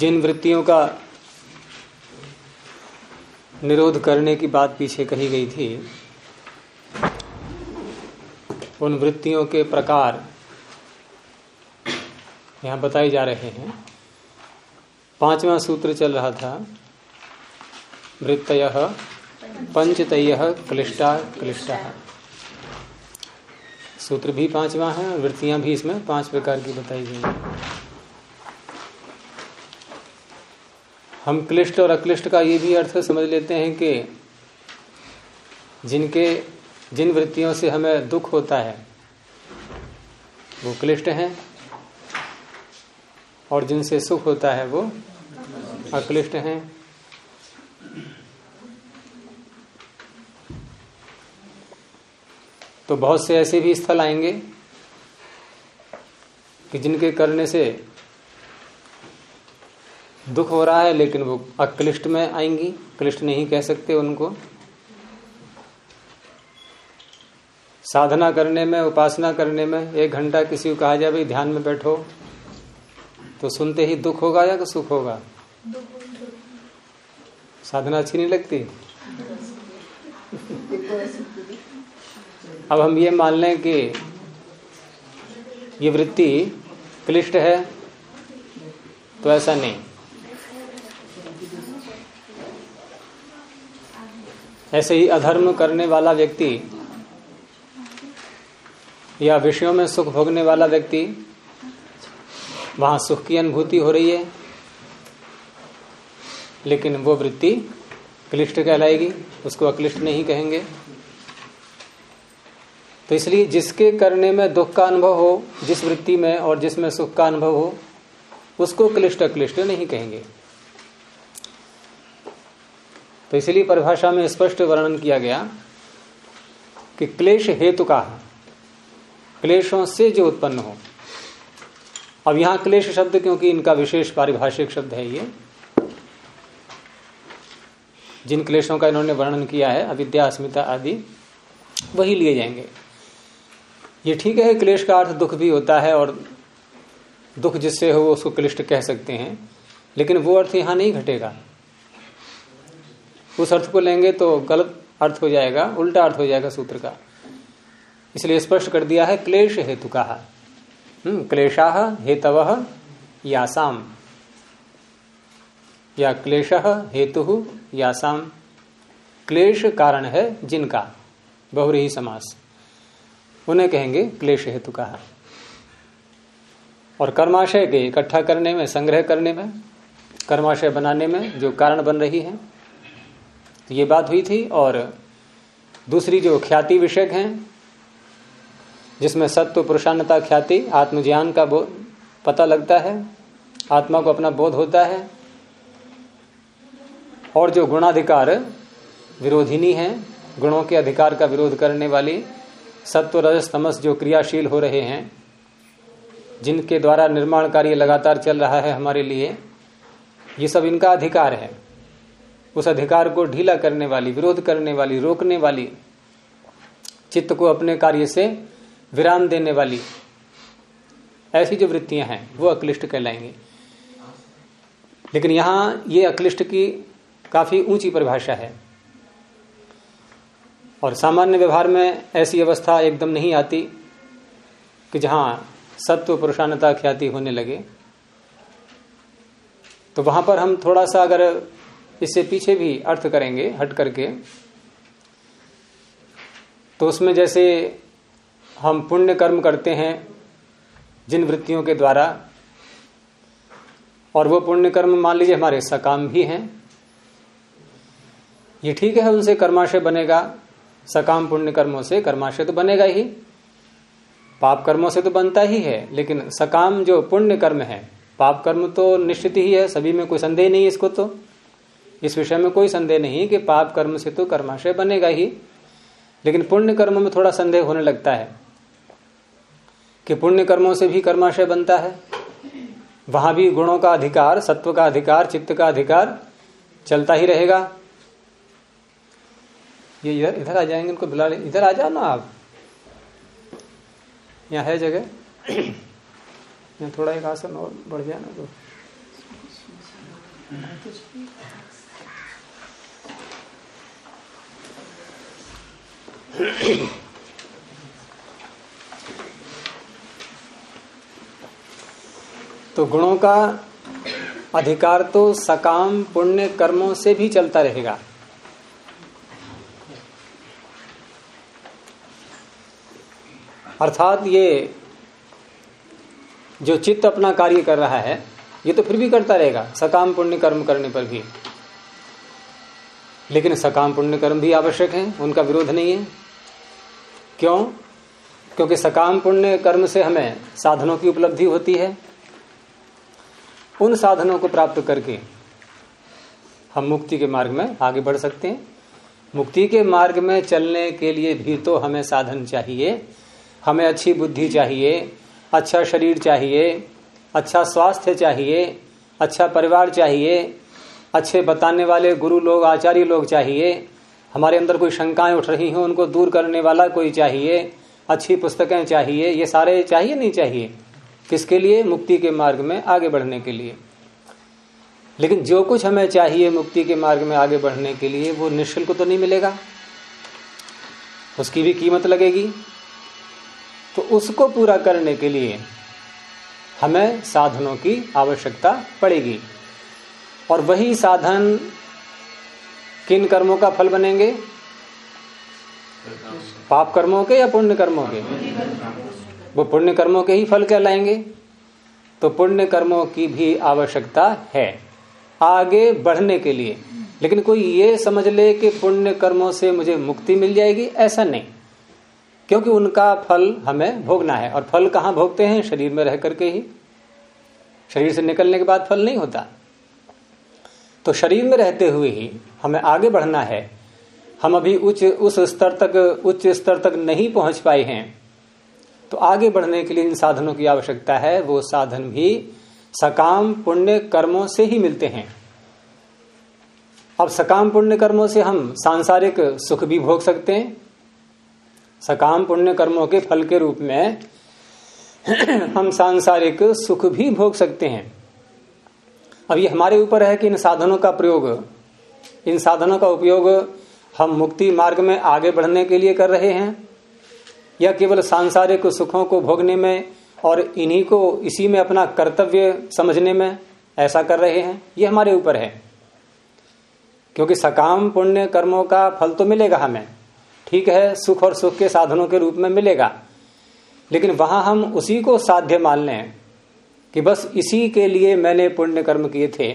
जिन वृत्तियों का निरोध करने की बात पीछे कही गई थी, उन वृत्तियों के प्रकार यहाँ बताए जा रहे हैं। पांचवा सूत्र चल रहा था, वृत्तय, पंचतय, क्लिष्टा क्लिष्टा। सूत्र भी पांचवा है, वृत्तियाँ भी इसमें पाँच प्रकार की बताई गई हैं। हम क्लिष्ट और अक्लिष्ट का ये भी अर्थ समझ लेते हैं कि जिनके, जिन वृत्तियों से हमें दुख होता है, वो क्लिष्ट हैं, और जिनसे सुख होता है वो अक्लिष्ट हैं। तो बहुत से ऐसे भी स्थल आएँगे कि जिनके करने से दुख हो रहा है, लेकिन वो अक्लिष्ट में आएँगी। क्लिष्ट नहीं कह सकते उनको। साधना करने में, उपासना करने में, एक घंटा किसी को कहा जाए, भाई, ध्यान में बैठो। तो सुनते ही दुख होगा या सुख होगा? साधना अच्छी नहीं लगती? अब हम ये मान लें कि ये वृत्ति क्लिष्ट है तो ऐसा नहीं। ऐसे ही अधर्म करने वाला व्यक्ति या विषयों में सुख भोगने वाला व्यक्ति, वहाँ सुख की अनुभूति हो रही है, लेकिन वो वृत्ति क्लिष्ट कहलाएगी, उसको अक्लिष्ट नहीं कहेंगे। तो इसलिए जिसके करने में दुख का अनुभव हो, जिस वृत्ति में और जिसमें सुख का अनुभव हो, उसको क्लिष्ट अक्लिष्ट नहीं कहेंगे। तो इसलिए परिभाषा में स्पष्ट वर्णन किया गया कि क्लेश हेतु का क्लेशों से जो उत्पन्न हो। अब यहाँ क्लेश शब्द क्योंकि इनका विशेष पारिभाषिक शब्द है ये। जिन क्लेशों का इन्होंने वर्णन किया है, अविद्या, अस्मिता आदि, वही लिए जाएँगे। ये ठीक है, क्लेश का अर्थ दुख भी होता है और दुख जिससे हो, उसको क्लिष्ट कह सकते हैं। लेकिन वो अर्थ यहाँ नहीं घटेगा। उस अर्थ को लेंगे तो गलत अर्थ हो जाएगा, उल्टा अर्थ हो जाएगा सूत्र का। इसलिए स्पष्ट कर दिया है, क्लेश हेतु कहा क्लेशा हेतव यासाम। या क्लेश हेतु यासाम। क्लेश कारण है जिनका, बहुरी समास। उन्हें कहेंगे क्लेश हेतु कहा और कर्माशय के इकट्ठा करने में, संग्रह करने में, कर्माशय बनाने में जो कारण बन रही है तो ये बात हुई थी और दूसरी जो ख्याति विषयक हैं, जिसमें सत्व पुरुषान्नता ख्याति, आत्मज्ञान का पता लगता है, आत्मा को अपना बोध होता है, और जो गुणाधिकार विरोधिनी है, गुणों के अधिकार का विरोध करने वाली सत्व, रजस, तमस जो क्रियाशील हो रहे हैं, जिनके द्वारा निर्माण कार्य लगातार चल रहा है हमारे लिए, ये सब इनका अधिकार है। उस अधिकार को ढीला करने वाली, विरोध करने वाली, रोकने वाली, चित्त को अपने कार्य से विराम देने वाली, ऐसी जो वृत्तियाँ हैं, वो अक्लिष्ट कहलाएँगे। लेकिन यहाँ ये अक्लिष्ट की काफ़ी ऊँची परिभाषा है। और सामान्य व्यवहार में ऐसी अवस्था एकदम नहीं आती कि जहाँ सत्व पुरुषानता ख्याति होने लगे। तो वहाँ पर हम थोड़ा सा अगर इससे पीछे भी अर्थ करेंगे, हट करके। तो उसमें जैसे हम पुण्य कर्म करते हैं जिन वृत्तियों के द्वारा, और वो पुण्य कर्म मान लीजिए हमारे सकाम भी हैं, ये ठीक है उनसे कर्माशय बनेगा, सकाम पुण्य कर्मों से कर्माशय तो बनेगा ही। पाप कर्मों से तो बनता ही है, लेकिन सकाम जो पुण्य कर्म है, पाप कर्म तो निश्चित ही है, सभी में कोई संदेह नहीं है इसको तो। इस विषय में कोई संदेह नहीं कि पाप कर्म से तो कर्माशय बनेगा ही, लेकिन पुण्य कर्म में थोड़ा संदेह होने लगता है कि पुण्य कर्मों से भी कर्माशय बनता है। वहाँ भी गुणों का अधिकार, सत्व का अधिकार, चित्त का अधिकार चलता ही रहेगा। ये इधर इधर आ जाएँगे इनको बुला इधर आ जाओ ना आप। यहाँ है जगह। यहाँ थोड़ा एक आसन और बढ़ जाए ना तो। तो गुणों का अधिकार तो सकाम पुण्य कर्मों से भी चलता रहेगा। अर्थात ये जो चित्त अपना कार्य कर रहा है, ये तो फिर भी करता रहेगा, सकाम पुण्य कर्म करने पर भी। लेकिन सकाम पुण्य कर्म भी आवश्यक है, उनका विरोध नहीं है। क्यों? क्योंकि सकाम पुण्य कर्म से हमें साधनों की उपलब्धि होती है। उन साधनों को प्राप्त करके हम मुक्ति के मार्ग में आगे बढ़ सकते हैं। मुक्ति के मार्ग में चलने के लिए भी तो हमें साधन चाहिए, हमें अच्छी बुद्धि चाहिए अच्छा शरीर चाहिए अच्छा स्वास्थ्य चाहिए अच्छा परिवार चाहिए, अच्छे बताने वाले गुरु लोग, आचार्य लोग चाहिए हमारे अंदर कोई शंकाएँ उठ रही हैं, उनको दूर करने वाला कोई चाहिए, अच्छी पुस्तकें चाहिए, ये सारे चाहिए नहीं चाहिए? किसके लिए? मुक्ति के मार्ग में आगे बढ़ने के लिए। लेकिन जो कुछ हमें चाहिए मुक्ति के मार्ग में आगे बढ़ने के लिए, वो निःशुल्क तो नहीं मिलेगा? उसकी भी कीमत लगेगी? तो उसको पूरा करने के लिए हमें साधनों की आवश्यकता पड़ेगी। और वही साधन किन कर्मों का फल बनेंगे? पाप कर्मों के या पुण्य कर्मों के? वो पुण्य कर्मों के ही फल कहलाएँगे तो पुण्य कर्मों की भी आवश्यकता है। आगे बढ़ने के लिए। लेकिन कोई ये समझ ले कि पुण्य कर्मों से मुझे मुक्ति मिल जाएगी, ऐसा नहीं। क्योंकि उनका फल हमें भोगना है। और फल कहाँ भोगते हैं? शरीर में रह करके ही। शरीर से निकलने के बाद फल नहीं होता। तो शरीर में रहते हुए ही हमें आगे बढ़ना है। हम अभी उच्च, उस स्तर तक, उच्च स्तर तक नहीं पहुँच पाए हैं। तो आगे बढ़ने के लिए इन साधनों की आवश्यकता है। वो साधन भी सकाम पुण्य कर्मों से ही मिलते हैं। अब सकाम पुण्य कर्मों से हम सांसारिक सुख भी भोग सकते हैं। सकाम पुण्य कर्मों के फल के रूप में हम सांसारिक सुख भी भोग सकते हैं। अब ये हमारे ऊपर है कि इन साधनों का प्रयोग, इन साधनों का उपयोग हम मुक्ति मार्ग में आगे बढ़ने के लिए कर रहे हैं, या केवल सांसारिक सुखों को भोगने में और इन्हीं को इसी में अपना कर्तव्य समझने में ऐसा कर रहे हैं? ये हमारे ऊपर है। क्योंकि सकाम पुण्य कर्मों का फल तो मिलेगा हमें। ठीक है, सुख और सुख के साधनों के रूप में मिलेगा। लेकिन वहाँ हम उसी को साध्य मान लें। कि बस इसी के लिए मैंने पुण्य कर्म किए थे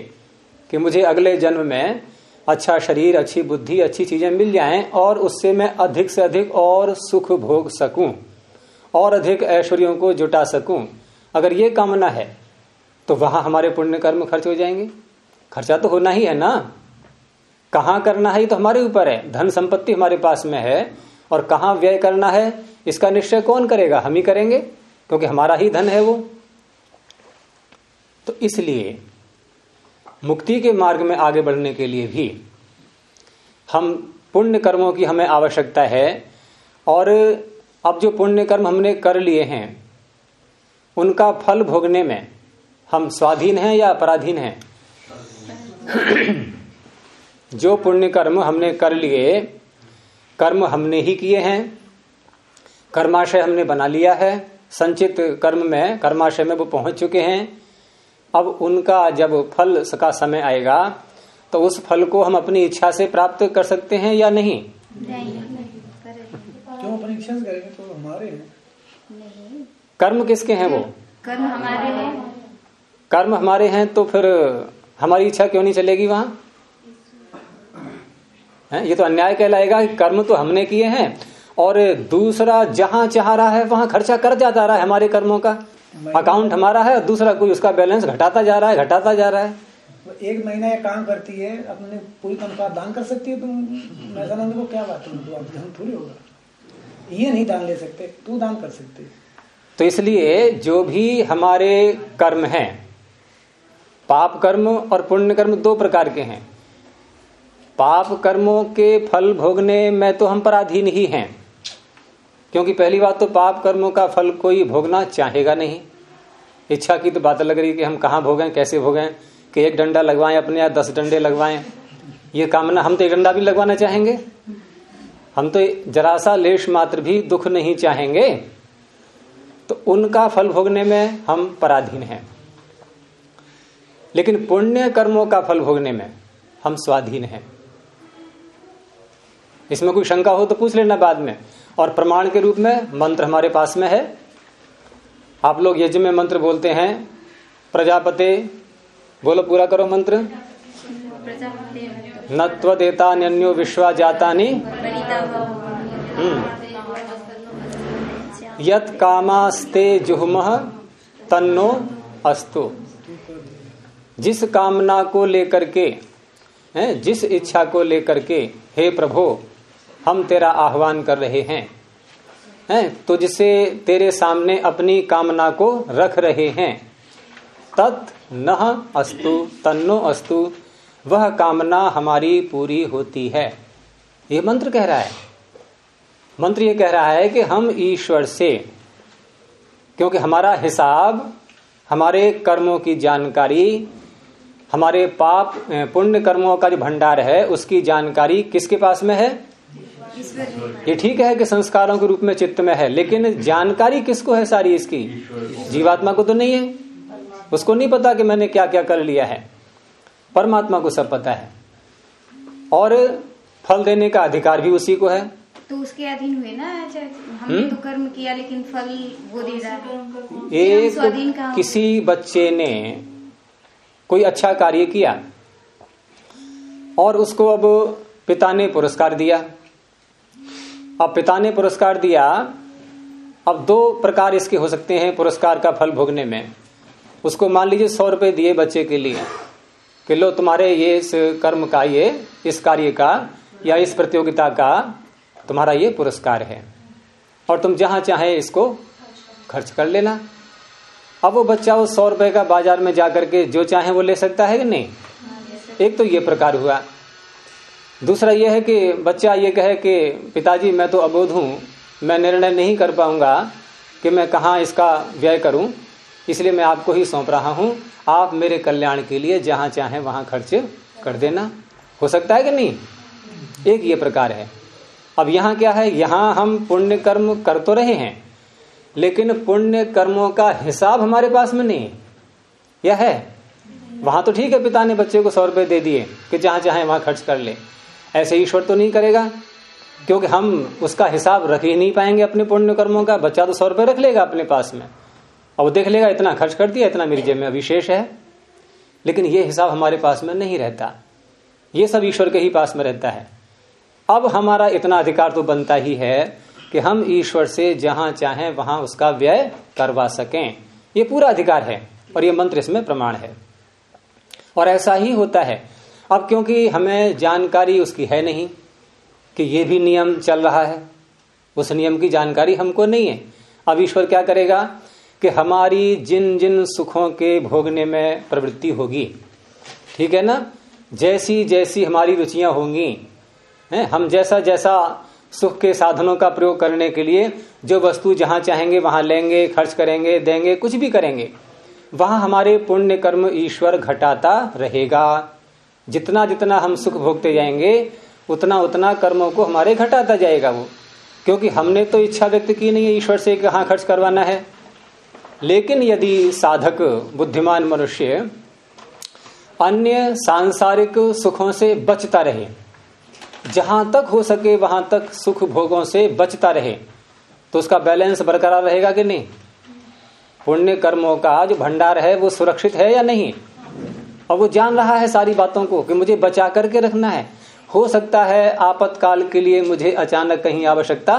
कि मुझे अगले जन्म में अच्छा शरीर, अच्छी बुद्धि, अच्छी चीज़ें मिल जाएँ और उससे मैं अधिक से अधिक और सुख भोग सकूँ और अधिक ऐश्वर्यों को जुटा सकूँ। अगर ये कामना है तो वहाँ हमारे पुण्य कर्म खर्च हो जाएँगे। खर्चा तो होना ही है ना। कहाँ करना है, ये तो हमारे ऊपर है। धन संपत्ति हमारे पास में है और कहाँ व्यय करना है, इसका निश्चय कौन करेगा? हम ही करेंगे, क्योंकि हमारा ही धन है वो। तो इसलिए मुक्ति के मार्ग में आगे बढ़ने के लिए भी हम पुण्य कर्मों की हमें आवश्यकता है और अब जो पुण्य कर्म हमने कर लिए हैं, उनका फल भोगने में हम स्वाधीन हैं या अपराधीन हैं? जो पुण्य कर्म हमने कर लिए, कर्म हमने ही किए हैं। कर्माशय हमने बना लिया है। संचित कर्म में, कर्माशय में वो पहुँच चुके हैं। अब उनका जब फल का समय आएगा तो उस फल को हम अपनी इच्छा से प्राप्त कर सकते हैं या नहीं? क्यों परीक्षा करेंगे? तो हमारे हैं। कर्म किसके हैं वो? कर्म हमारे हैं। कर्म हमारे हैं तो फिर हमारी इच्छा क्यों नहीं चलेगी वहाँ? है ये तो अन्याय कहलाएगा कि कर्म तो हमने किए हैं और दूसरा जहाँ चाह रहा है वहाँ खर्चा कर जाता रहा है हमारे कर्मों का। अकाउंट हमारा है और दूसरा कोई उसका बैलेंस घटाता जा रहा है घटाता जा रहा है। एक महीना ये काम करती है अपने पूरी तनख्वाह दान कर सकती है तुम? मैसानंद को क्या बात है? तो दान थोड़ी होगा। ये नहीं दान ले सकते तू दान कर सकते तो इसलिए जो भी हमारे कर्म हैं पाप कर्म और पुण्य कर्म दो प्रकार के हैं। पाप कर्मों के फल भोगने में तो हम पराधीन ही हैं। क्योंकि पहली बात तो पाप कर्मों का फल कोई भोगना चाहेगा नहीं। इच्छा की तो बात लग रही है कि हम कहाँ भोगें, कैसे भोगें, कि एक डंडा लगवाएँ, अपने या दस डंडे लगवाएँ। ये कामना, हम तो एक डंडा भी लगवाना चाहेंगे। हम तो जरा सा लेश मात्र भी दुख नहीं चाहेंगे। तो उनका फल भोगने में हम पराधीन हैं। लेकिन पुण्य कर्मों का फल भोगने में हम स्वाधीन हैं। इसमें कोई शंका हो तो पूछ लेना बाद में। और प्रमाण के रूप में मंत्र हमारे पास में है। आप लोग यज्ञ में मंत्र बोलते हैं, प्रजापते, बोलो पूरा करो मंत्र। नत्व देता अन्यो विश्वा जाता यत कामास्ते जुहम तन्नो अस्तु। जिस कामना को लेकर के, हैं, जिस इच्छा को लेकर के, हे प्रभु हम तेरा आह्वान कर रहे हैं। हैं? तो जिसे तेरे सामने अपनी कामना को रख रहे हैं, तत् न अस्तु, तन्नो अस्तु, वह कामना हमारी पूरी होती है। ये मंत्र कह रहा है। मंत्र ये कह रहा है कि हम ईश्वर से, क्योंकि हमारा हिसाब, हमारे कर्मों की जानकारी, हमारे पाप पुण्य कर्मों का जो भंडार है, उसकी जानकारी किसके पास में है? ये ठीक है कि संस्कारों के रूप में चित्त में है लेकिन जानकारी किसको है सारी इसकी? जीवात्मा को तो नहीं है। उसको नहीं पता कि मैंने क्या क्या कर लिया है। परमात्मा को सब पता है। और फल देने का अधिकार भी उसी को है। तो उसके अधीन हुए ना हमने तो कर्म किया लेकिन फल वो दे रहा है। एक किसी बच्चे ने कोई अच्छा कार्य किया और उसको अब पिता ने पुरस्कार दिया। अब पिता ने पुरस्कार दिया। अब दो प्रकार इसके हो सकते हैं पुरस्कार का फल भोगने में। उसको मान लीजिए सौ रुपए दिए बच्चे के लिए कि लो तुम्हारे ये इस कर्म का ये इस कार्य का या इस प्रतियोगिता का तुम्हारा ये पुरस्कार है। और तुम जहाँ चाहे इसको खर्च कर लेना। अब वो बच्चा उस सौ रुपए का बाज़ार में जाकर के जो चाहे वो ले सकता है कि नहीं? एक तो ये प्रकार हुआ। दूसरा यह है कि बच्चा ये कहे कि, पिताजी, मैं तो अबोध हूँ। मैं निर्णय नहीं कर पाऊँगा कि मैं कहा इसका व्यय करूँ। इसलिए मैं आपको ही सौंप रहा हूँ। आप मेरे कल्याण के लिए जहाँ चाहे वहाँ खर्च कर देना। हो सकता है कि नहीं? एक ये प्रकार है। अब यहाँ क्या है? यहाँ हम पुण्य कर्म कर तो रहे हैं, लेकिन पुण्य कर्मों का हिसाब हमारे पास में नहीं। यह है। वहाँ तो ठीक है, पिता ने बच्चे को सौ रुपए दे दिए कि जहाँ चाहे वहाँ खर्च कर ले। ऐसे ईश्वर तो नहीं करेगा? क्योंकि हम उसका हिसाब रख ही नहीं पाएँगे अपने पुण्य कर्मों का। बच्चा तो सौ रुपये रख लेगा अपने पास में। और देख लेगा, इतना खर्च कर दिया, इतना मेरी जेब में अविशेष है। लेकिन ये हिसाब हमारे पास में नहीं रहता। ये सब ईश्वर के ही पास में रहता है। अब हमारा इतना अधिकार तो बनता ही है कि हम ईश्वर से जहाँ चाहें वहाँ उसका व्यय करवा सकें। ये पूरा अधिकार है और ये मंत्र इसमें प्रमाण है। और ऐसा ही होता है। अब क्योंकि हमें जानकारी उसकी है नहीं कि ये भी नियम चल रहा है, उस नियम की जानकारी हमको नहीं है। अब ईश्वर क्या करेगा कि हमारी जिन जिन सुखों के भोगने में प्रवृत्ति होगी, ठीक है ना? जैसी जैसी हमारी रुचियाँ होंगी, हैं? हम जैसा जैसा सुख के साधनों का प्रयोग करने के लिए जो वस्तु जहाँ चाहेंगे वहाँ लेंगे, खर्च करेंगे, देंगे, कुछ भी करेंगे, वहाँ हमारे पुण्य कर्म ईश्वर घटाता रहेगा। जितना जितना हम सुख भोगते जाएँगे, उतना उतना कर्मों को हमारे घटाता जाएगा वो। क्योंकि हमने तो इच्छा व्यक्त की नहीं है ईश्वर से कहा खर्च करवाना है। लेकिन यदि साधक, बुद्धिमान मनुष्य अन्य सांसारिक सुखों से बचता रहे, जहाँ तक हो सके वहाँ तक सुख भोगों से बचता रहे तो उसका बैलेंस बरकरार रहेगा कि नहीं? पुण्य कर्मों का जो भंडार है, वो सुरक्षित है या नहीं? और वो जान रहा है सारी बातों को कि मुझे बचा करके रखना है। हो सकता है आपातकाल के लिए मुझे अचानक कहीं आवश्यकता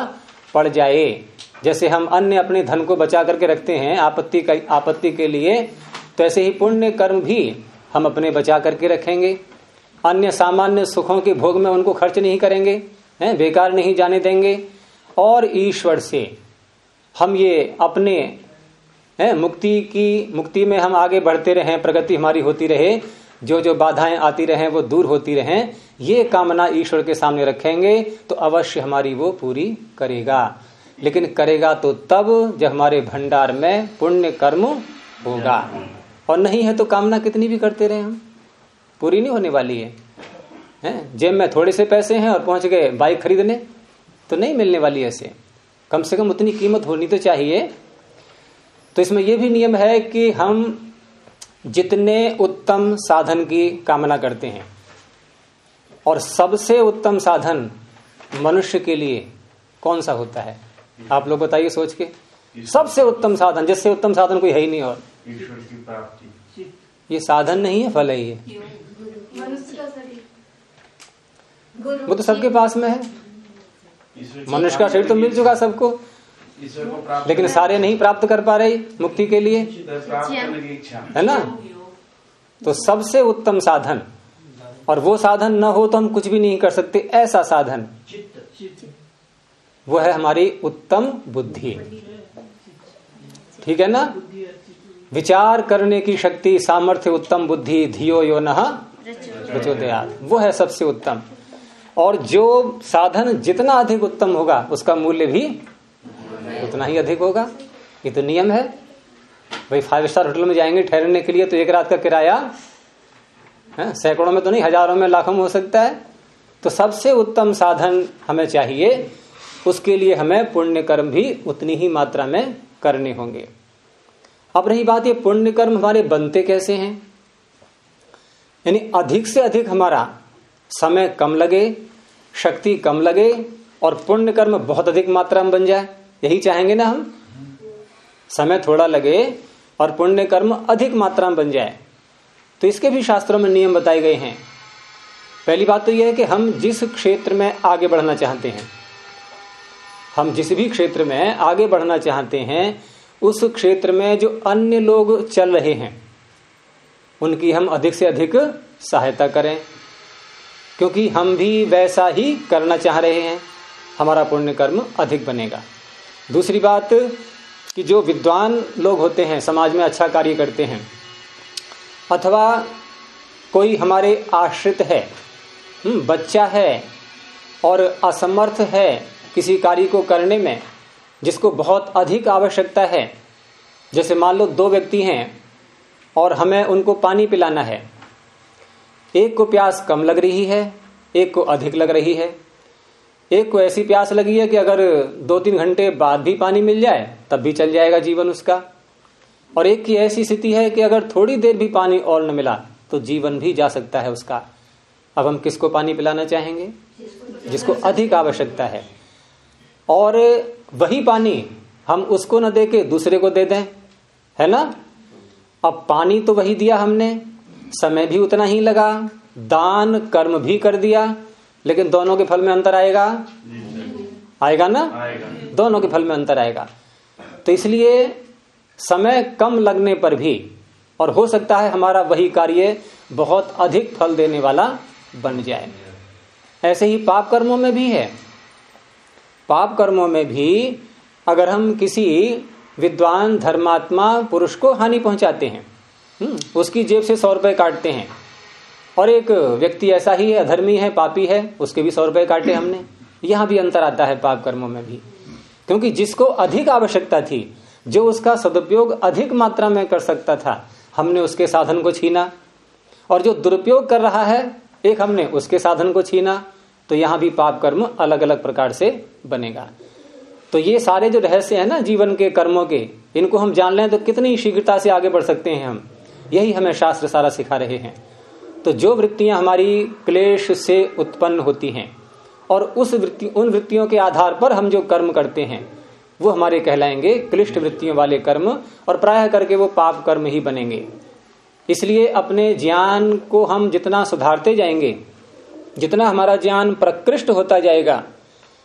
पड़ जाए। जैसे हम अन्य अपने धन को बचा करके रखते हैं, आपत्ति का, आपत्ति के लिए तो ऐसे ही पुण्य कर्म भी हम अपने बचा करके रखेंगे। अन्य सामान्य सुखों के भोग में उनको खर्च नहीं करेंगे, हैं, बेकार नहीं जाने देंगे। और ईश्वर से हम ये अपने है? मुक्ति की, मुक्ति में हम आगे बढ़ते रहें, प्रगति हमारी होती रहे, जो जो बाधाएँ आती रहें, वो दूर होती रहें। ये कामना ईश्वर के सामने रखेंगे तो अवश्य हमारी वो पूरी करेगा। लेकिन करेगा तो तब जब हमारे भंडार में पुण्य कर्म होगा। और नहीं है तो कामना कितनी भी करते रहे हम। पूरी नहीं होने वाली है। हैं? जेब में थोड़े से पैसे हैं और पहुँच गए बाइक खरीदने तो नहीं मिलने वाली ऐसे। कम से कम उतनी कीमत होनी तो चाहिए तो इसमें यह भी नियम है कि हम जितने उत्तम साधन की कामना करते हैं और सबसे उत्तम साधन मनुष्य के लिए कौन सा होता है? आप लोग बताइए सोच के। सबसे उत्तम साधन जिससे उत्तम साधन कोई है ही नहीं और। ईश्वर की प्राप्ति। ये साधन नहीं है फल है ये। वो तो सबके पास में है। मनुष्य का शरीर तो मिल चुका सबको। लेकिन सारे नहीं प्राप्त कर पा रहे मुक्ति के लिए। है ना? तो सबसे उत्तम साधन। और वो साधन न हो तो हम कुछ भी नहीं कर सकते। ऐसा साधन। वो है हमारी उत्तम बुद्धि। ठीक है ना? विचार करने की शक्ति, सामर्थ्य, उत्तम बुद्धि, धियो यो न प्रचोदयात वो है सबसे उत्तम। और जो साधन जितना अधिक उत्तम होगा, उसका मूल्य भी उतना ही अधिक होगा। ये तो नियम है। भाई फाइव स्टार होटल में जाएँगे ठहरने के लिए तो एक रात का किराया, है, सैकड़ों में तो नहीं, हज़ारों में, लाखों में हो सकता है। तो सबसे उत्तम साधन हमें चाहिए, उसके लिए हमें पुण्य कर्म भी उतनी ही मात्रा में करने होंगे। अब रही बात ये पुण्य कर्म हमारे बनते कैसे हैं? यानी अधिक से अधिक हमारा समय कम लगे, शक्ति कम लगे और पुण्य कर्म बहुत अधिक मात्रा में बन जाए। यही चाहेंगे ना हम? समय थोड़ा लगे और पुण्य कर्म अधिक मात्रा में बन जाए। तो इसके भी शास्त्रों में नियम बताए गए हैं। पहली बात तो यह है कि हम जिस क्षेत्र में आगे बढ़ना चाहते हैं, हम जिस भी क्षेत्र में आगे बढ़ना चाहते हैं, उस क्षेत्र में जो अन्य लोग चल रहे हैं, उनकी हम अधिक से अधिक सहायता करें। क्योंकि हम भी वैसा ही करना चाह रहे हैं। हमारा पुण्य कर्म अधिक बनेगा। दूसरी बात कि जो विद्वान लोग होते हैं, समाज में अच्छा कार्य करते हैं, अथवा कोई हमारे आश्रित है बच्चा है और असमर्थ है किसी कार्य को करने में, जिसको बहुत अधिक आवश्यकता है, जैसे मान लो दो व्यक्ति हैं और हमें उनको पानी पिलाना है। एक को प्यास कम लग रही है, एक को अधिक लग रही है। एक को ऐसी प्यास लगी है कि अगर दो तीन घंटे बाद भी पानी मिल जाए, तब भी चल जाएगा जीवन उसका। और एक की ऐसी स्थिति है कि अगर थोड़ी देर भी पानी और न मिला तो जीवन भी जा सकता है उसका। अब हम किसको पानी पिलाना चाहेंगे? जिसको अधिक आवश्यकता है। और वही पानी हम उसको न दे के दूसरे को दे दें, है ना? अब पानी तो वही दिया हमने, समय भी उतना ही लगा, दान, कर्म भी कर दिया लेकिन दोनों के फल में अंतर आएगा? आएगा ना? आएगा। दोनों के फल में अंतर आएगा। तो इसलिए समय कम लगने पर भी और हो सकता है हमारा वही कार्य बहुत अधिक फल देने वाला बन जाए। ऐसे ही पाप कर्मों में भी है। पाप कर्मों में भी अगर हम किसी विद्वान धर्मात्मा पुरुष को हानि पहुंचाते हैं हम्म, उसकी जेब से सौ रुपए काटते हैं और एक व्यक्ति ऐसा ही है, अधर्मी है, पापी है, उसके भी सौ रुपए काटे हमने। यहाँ भी अंतर आता है पाप कर्मों में भी। क्योंकि जिसको अधिक आवश्यकता थी, जो उसका सदुपयोग अधिक मात्रा में कर सकता था, हमने उसके साधन को छीना। और जो दुरुपयोग कर रहा है, एक हमने उसके साधन को छीना तो यहाँ भी पाप कर्म अलग अलग प्रकार से बनेगा। तो ये सारे जो रहस्य है ना, जीवन के, कर्मों के, इनको हम जान लें तो कितनी शीघ्रता से आगे बढ़ सकते हैं हम। यही हमें शास्त्र सारा सिखा रहे हैं। तो जो वृत्तियाँ हमारी क्लेश से उत्पन्न होती हैं और उस वृत्ति, उन वृत्तियों के आधार पर हम जो कर्म करते हैं, वो हमारे कहलाएँगे क्लिष्ट वृत्तियों वाले कर्म और प्राय करके वो पाप कर्म ही बनेंगे। इसलिए अपने ज्ञान को हम जितना सुधारते जाएँगे, जितना हमारा ज्ञान प्रकृष्ट होता जाएगा,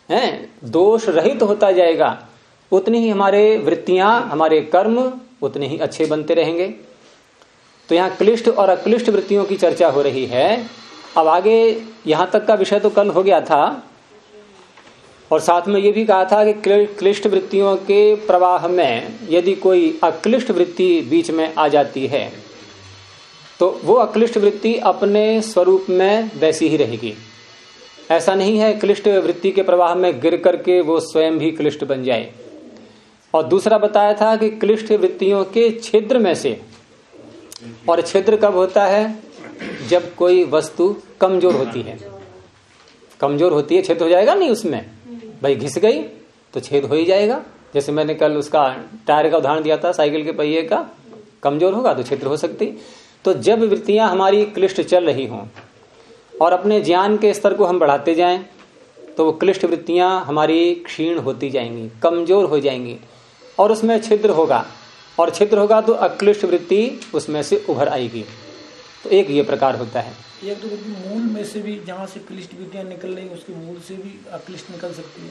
है, दोष रहित होता जाएगा, उतनी ही हमारे वृत्तियाँ, हमारे कर्म उतने ही अच्छे बनते रहेंगे। तो यहाँ क्लिष्ट और अक्लिष्ट वृत्तियों की चर्चा हो रही है। अब आगे यहाँ तक का विषय तो कल हो गया था। और साथ में ये भी कहा था कि क्लिष्ट वृत्तियों के प्रवाह में यदि कोई अक्लिष्ट वृत्ति बीच में आ जाती है तो वो अक्लिष्ट वृत्ति अपने स्वरूप में वैसी ही रहेगी। ऐसा नहीं है क्लिष्ट वृत्ति के प्रवाह में गिर करके वो स्वयं भी क्लिष्ट बन जाए। और दूसरा बताया था कि क्लिष्ट वृत्तियों के छिद्र में से और छिद्र कब होता है? जब कोई वस्तु कमज़ोर होती है। कमज़ोर होती है छेद हो जाएगा? नहीं उसमें। भाई घिस गई तो छेद हो ही जाएगा। जैसे मैंने कल उसका टायर का उदाहरण दिया था, साइकिल के पहिए का, कमज़ोर होगा तो क्षेत्र हो सकती। तो जब वृत्तियाँ हमारी क्लिष्ट चल रही हों, और अपने ज्ञान के स्तर को हम बढ़ाते जाएँ तो वो क्लिष्ट वृत्तियाँ हमारी क्षीण होती जाएँगी, कमज़ोर हो जाएँगी, और उसमें छिद्र होगा। और छिद्र होगा तो अक्लिष्ट वृत्ति उसमें से उभर आएगी। तो एक ये प्रकार होता है। एक तो मूल में से भी जहाँ से क्लिष्ट वृत्तियाँ निकल रही उसके मूल से भी अक्लिष्ट निकल सकती है।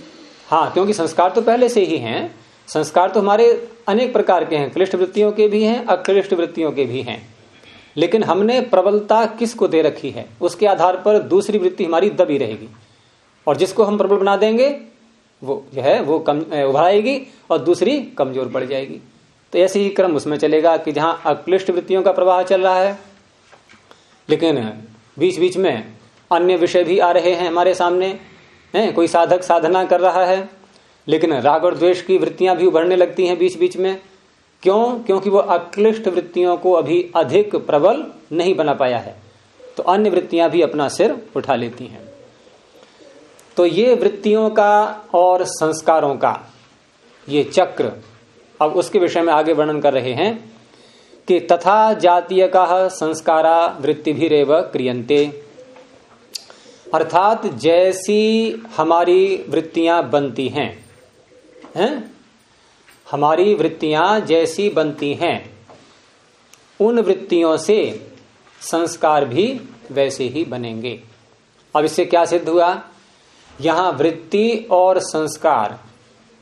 हाँ क्योंकि संस्कार तो पहले से ही हैं। संस्कार तो हमारे अनेक प्रकार के हैं। क्लिष्ट वृत्तियों के भी हैं अक्लिष्ट वृत्तियों के भी हैं। लेकिन हमने प्रबलता किसको दे रखी है? उसके आधार पर दूसरी वृत्ति हमारी दबी रहेगी। और जिसको हम प्रबल बना देंगे वो जो है वो कम उभराएगी और दूसरी कमज़ोर पड़ जाएगी। तो ऐसे ही क्रम उसमें चलेगा कि जहाँ अक्लिष्ट वृत्तियों का प्रवाह चल रहा है, लेकिन बीच बीच में अन्य विषय भी आ रहे हैं हमारे सामने, है, कोई साधक साधना कर रहा है, लेकिन राग और द्वेष की वृत्तियाँ भी उभरने लगती हैं बीच बीच में। क्यों? क्योंकि वो अक्लिष्ट वृत्तियों को अभी अधिक प्रबल नहीं बना पाया है। तो अन्य वृत्तियाँ भी अपना सिर उठा लेती हैं। तो ये वृत्तियों का और संस्कारों का, ये चक्र अब उसके विषय में आगे वर्णन कर रहे हैं कि तथा जातीय का संस्कारा वृत्ति भी रेव क्रियंते अर्थात जैसी हमारी वृत्तियाँ बनती हैं हैं? हमारी वृत्तियाँ जैसी बनती हैं, उन वृत्तियों से संस्कार भी वैसे ही बनेंगे। अब इससे क्या सिद्ध हुआ? यहाँ वृत्ति और संस्कार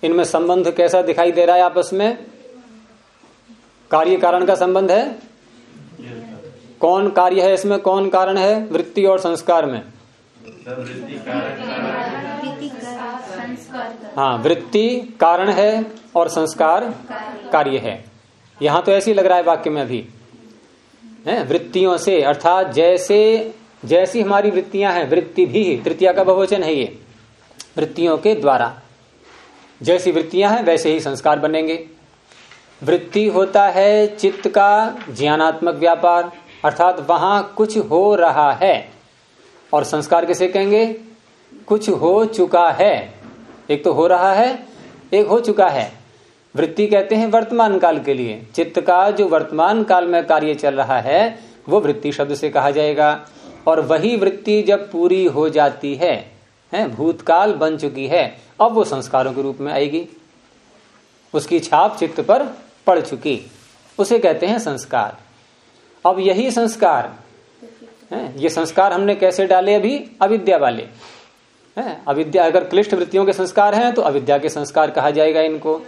इनमें संबंध कैसा दिखाई दे रहा है आपस में? कार्य कारण का संबंध है? कौन कार्य है इसमें? कौन कारण है? वृत्ति और संस्कार में। हाँ वृत्ति कारण है और संस्कार कार्य है। यहाँ तो ऐसे लग रहा है वाक्य में अभी। है? वृत्तियों से, अर्थात जैसे, जैसी हमारी वृत्तियाँ हैं, वृत्ति भी तृतीया का बहुवचन है ये। वृत्तियों के द्वारा। जैसी वृत्तियाँ हैं वैसे ही संस्कार बनेंगे। वृत्ति होता है चित्त का ज्ञानात्मक व्यापार अर्थात वहाँ कुछ हो रहा है। और संस्कार किसे कहेंगे? कुछ हो चुका है। एक तो हो रहा है एक हो चुका है। वृत्ति कहते हैं वर्तमान काल के लिए। चित्त का जो वर्तमान काल में कार्य चल रहा है वो वृत्ति शब्द से कहा जाएगा। और वही वृत्ति जब पूरी हो जाती है, है भूतकाल बन चुकी है अब वो संस्कारों के रूप में आएगी। उसकी छाप चित्त पर पड़ चुकी। उसे कहते हैं संस्कार। अब यही संस्कार। है, ये संस्कार हमने कैसे डाले अभी? अविद्या वाले। है, अविद्या, अगर क्लिष्ट वृत्तियों के संस्कार हैं तो अविद्या के संस्कार कहा जाएगा इनको।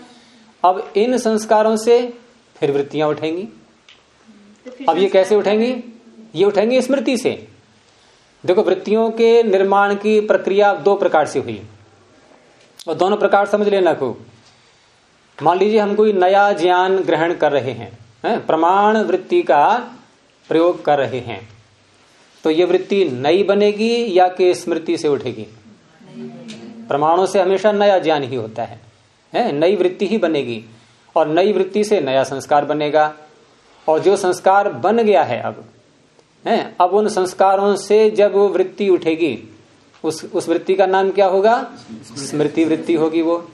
अब इन संस्कारों से फिर वृत्तियाँ उठेंगी। अब ये कैसे उठेंगी? ये उठेंगी स्मृति से। देखो, वृत्तियों के निर्माण की प्रक्रिया दो प्रकार से हुई। और दोनों प्रकार समझ लेना खूब मान लीजिए हम कोई नया ज्ञान ग्रहण कर रहे हैं है? प्रमाण वृत्ति का प्रयोग कर रहे हैं तो ये वृत्ति नई बनेगी या कि स्मृति से उठेगी प्रमाणों से हमेशा नया ज्ञान ही होता है, है? नई वृत्ति ही बनेगी और नई वृत्ति से नया संस्कार बनेगा और जो संस्कार बन गया है अब है अब उन संस्कारों से जब वृत्ति उठेगी उस उस वृत्ति का नाम क्या होगा? स्मृति वृत्ति होगी वो।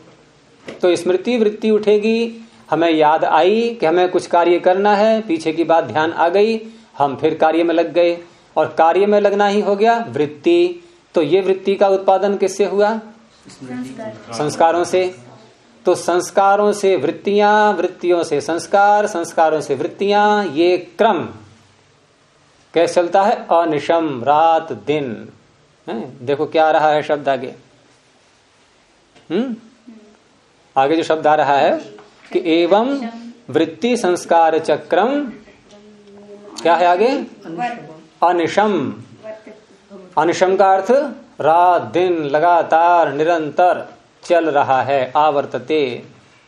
तो स्मृति वृत्ति उठेगी, हमें याद आई कि हमें कुछ कार्य करना है, पीछे की बात ध्यान आ गई, हम फिर कार्य में लग गए। और कार्य में लगना ही हो गया वृत्ति। तो ये वृत्ति का उत्पादन किससे हुआ? संस्कारों से। तो संस्कारों से वृत्तियाँ, वृत्तियों से संस्कार, संस्कारों से वृत्तियाँ, ये क्रम। कैसे चलता है? अनिशम, रात, दिन। हैं? देखो क्या आ रहा है शब्द आगे। हम्म? आगे जो शब्द आ रहा है कि एवं वृत्ति संस्कार चक्रम, क्या है आगे? अनिशम। अनिशम का अर्थ, रात, दिन, लगातार, निरंतर चल रहा है, आवर्तते।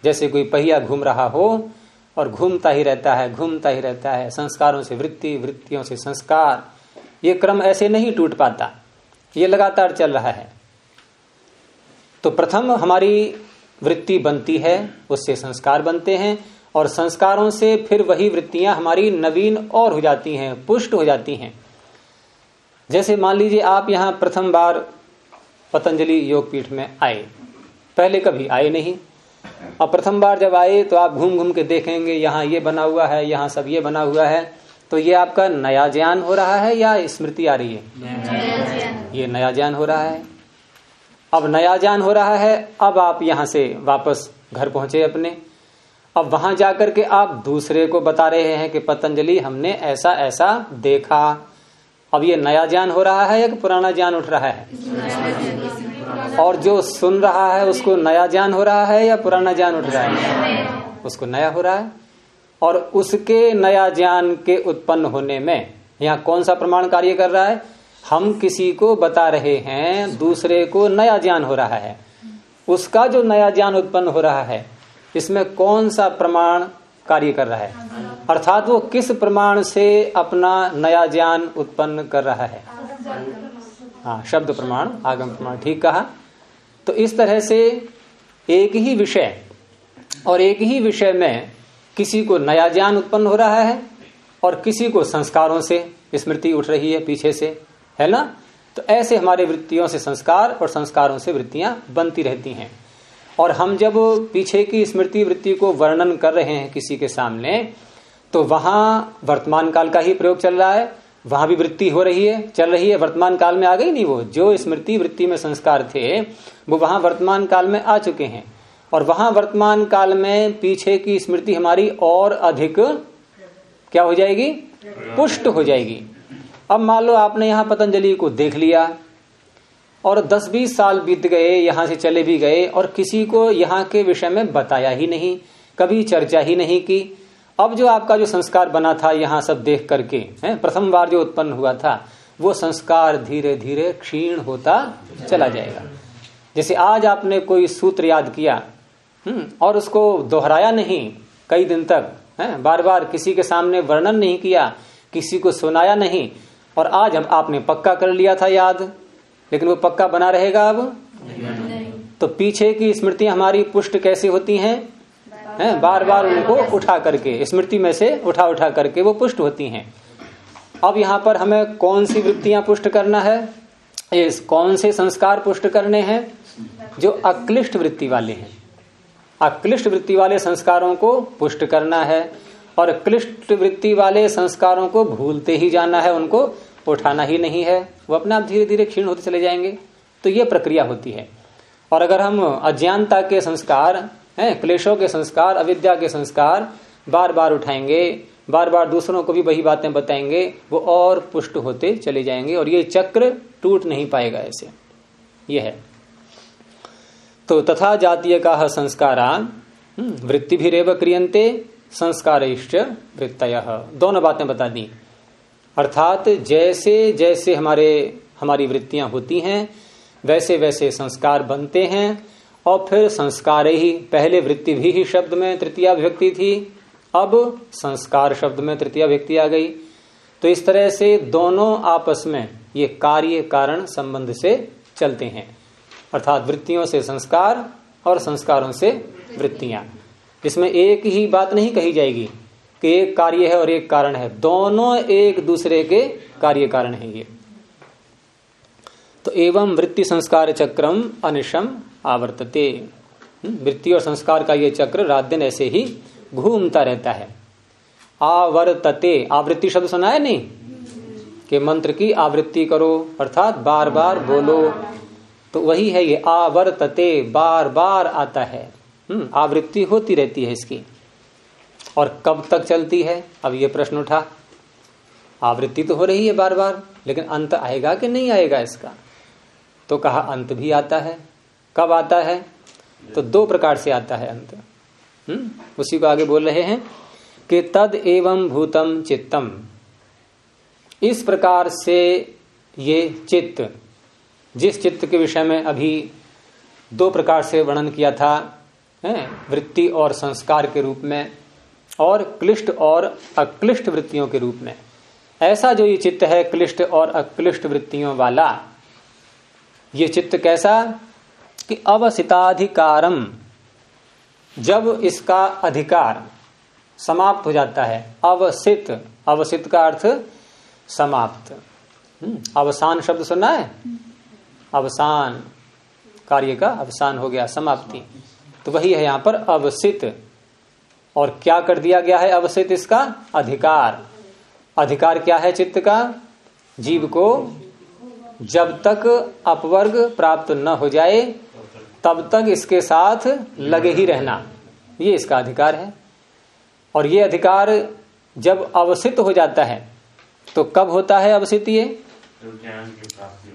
जैसे कोई पहिया घूम रहा हो और घूमता ही रहता है, घूमता ही रहता है। संस्कारों से वृत्ति, वृत्तियों से संस्कार, ये क्रम ऐसे नहीं टूट पाता। ये लगातार चल रहा है। तो प्रथम हमारी वृत्ति बनती है, उससे संस्कार बनते हैं और संस्कारों से फिर वही वृत्तियाँ हमारी नवीन और हो जाती हैं, पुष्ट हो जाती हैं। जैसे मान लीजिए आप यहाँ प्रथम बार पतंजलि योगपीठ में आए, पहले कभी आए नहीं। और प्रथम बार जब आए तो आप घूम घूम के देखेंगे, यहाँ ये बना हुआ है, यहाँ सब ये बना हुआ है। तो ये आपका नया ज्ञान हो रहा है या स्मृति आ रही है? ये नया ज्ञान हो रहा है। अब नया ज्ञान हो रहा है अब आप यहाँ से वापस घर पहुँचे अपने। अब वहाँ जाकर के आप दूसरे को बता रहे हैं कि पतंजलि हमने ऐसा ऐसा देखा। अब ये नया ज्ञान हो रहा है या पुराना ज्ञान उठ रहा है? और जो सुन रहा है उसको नया ज्ञान हो रहा है या पुराना ज्ञान उठ रहा है? उसको नया हो रहा है। और उसके नया ज्ञान के उत्पन्न होने में, यहाँ कौन सा प्रमाण कार्य कर रहा है? हम किसी को बता रहे हैं, दूसरे को नया ज्ञान हो रहा है। उसका जो नया ज्ञान उत्पन्न हो रहा है, इसमें कौन सा प्रमाण कार्य कर रहा है? अर्थात वो किस प्रमाण से अपना नया ज्ञान उत्पन्न कर रहा है? हाँ शब्द प्रमाण, आगम प्रमाण, ठीक कहा। तो इस तरह से एक ही विषय, और एक ही विषय में किसी को नया ज्ञान उत्पन्न हो रहा है और किसी को संस्कारों से स्मृति उठ रही है पीछे से, है ना? तो ऐसे हमारे वृत्तियों से संस्कार और संस्कारों से वृत्तियाँ बनती रहती हैं। और हम जब पीछे की स्मृति वृत्ति को वर्णन कर रहे हैं किसी के सामने तो वहाँ वर्तमान काल का ही प्रयोग चल रहा है, वहाँ भी वृत्ति हो रही है, चल रही है, वर्तमान काल में आ गई नहीं वो। जो स्मृति वृत्ति में संस्कार थे, वो वहाँ वर्तमान काल में आ चुके हैं। और वहाँ वर्तमान काल में पीछे की स्मृति हमारी और अधिक क्या हो जाएगी? पुष्ट हो जाएगी। अब मान लो आपने यहाँ पतंजलि को देख लिया और 10-20 साल बीत गए, यहाँ से चले भी गए और किसी को यहाँ के विषय में बताया ही नहीं, कभी चर्चा ही नहीं की। अब जो आपका जो संस्कार बना था यहाँ सब देख करके, है, प्रथम बार जो उत्पन्न हुआ था, वो संस्कार धीरे धीरे क्षीण होता चला जाएगा। जैसे आज आपने कोई सूत्र याद किया और उसको दोहराया नहीं कई दिन तक है? बार बार किसी के सामने वर्णन नहीं किया किसी को सुनाया नहीं। और आज हम आपने पक्का कर लिया था याद लेकिन वो पक्का बना रहेगा अब? तो पीछे की स्मृतियाँ हमारी पुष्ट कैसे होती हैं? हैं? बार बार उनको उठा करके स्मृति में से उठा उठा करके वो पुष्ट होती हैं। अब यहाँ पर हमें कौन सी वृत्तियाँ पुष्ट करना है? ये कौन से संस्कार पुष्ट करने हैं? जो अक्लिष्ट वृत्ति वाले हैं। अक्लिष्ट वृत्ति वाले संस्कारों को पुष्ट करना है और क्लिष्ट वृत्ति वाले संस्कारों को भूलते ही जाना है, उनको उठाना ही नहीं है। वो अपने आप धीरे धीरे क्षीण होते चले जाएँगे। तो ये प्रक्रिया होती है। और अगर हम अज्ञानता के संस्कार, हैं, क्लेशों के संस्कार, अविद्या के संस्कार बार बार उठाएँगे बार बार दूसरों को भी वही बातें बताएँगे, वो और पुष्ट होते चले जाएँगे और ये चक्र टूट नहीं पाएगा ऐसे। ये है। तो तथा जातीय का संस्कारा वृत्ति भी रेव क्रियंते संस्कार वृत्त दोनों बातें बता दी। अर्थात जैसे जैसे हमारे, हमारी वृत्तियाँ होती हैं, वैसे वैसे संस्कार बनते हैं, और फिर संस्कार ही, पहले वृत्ति भी ही शब्द में तृतीय व्यक्ति थी, अब संस्कार शब्द में तृतीय व्यक्ति आ गई। तो इस तरह से दोनों आपस में ये कार्य कारण संबंध से चलते हैं। अर्थात वृत्तियों से संस्कार और संस्कारों से वृत्तियाँ। इसमें एक ही बात नहीं कही जाएगी कि एक कार्य है और एक कारण है। दोनों एक दूसरे के कार्य कारण है ये। तो एवं वृत्ति संस्कार चक्रम अनिशम आवर्तते। हम्म, वृत्ति और संस्कार का ये चक्र रात दिन ऐसे ही घूमता रहता है। आवर्तते। आवृत्ति शब्द सुना है नहीं? कि मंत्र की आवृत्ति करो अर्थात बार बार बोलो तो वही है ये आवर्तते बार बार आता है। हम्म, आवृत्ति होती रहती है इसकी। और कब तक चलती है? अब ये प्रश्न उठा। आवृत्ति तो हो रही है बार बार लेकिन अंत आएगा कि नहीं आएगा इसका? तो कहा अंत भी आता है। कब आता है? तो दो प्रकार से आता है अंत। हम्म उसी को आगे बोल रहे हैं कि तद एवं भूतम चित्तम। इस प्रकार से ये चित्त जिस चित्त के विषय में अभी दो प्रकार से वर्णन किया था वृत्ति और संस्कार के रूप में और क्लिष्ट और अक्लिष्ट वृत्तियों के रूप में। ऐसा जो ये चित्त है क्लिष्ट और अक्लिष्ट वृत्तियों वाला ये चित्त कैसा? कि अवसिताधिकारम जब इसका अधिकार समाप्त हो जाता है अवसित अवसित का अर्थ समाप्त। हम्म, अवसान शब्द सुना है? अवसान कार्य का अवसान हो गया, समाप्ति। तो वही है यहाँ पर अवसित। और क्या कर दिया गया है अवसित इसका? अधिकार। अधिकार क्या है चित्त का? जीव को जब तक अपवर्ग प्राप्त न हो जाए, तब तक इसके साथ लगे ही रहना। ये इसका अधिकार है। और ये अधिकार जब अवसित हो जाता है तो कब होता है अवसित ये?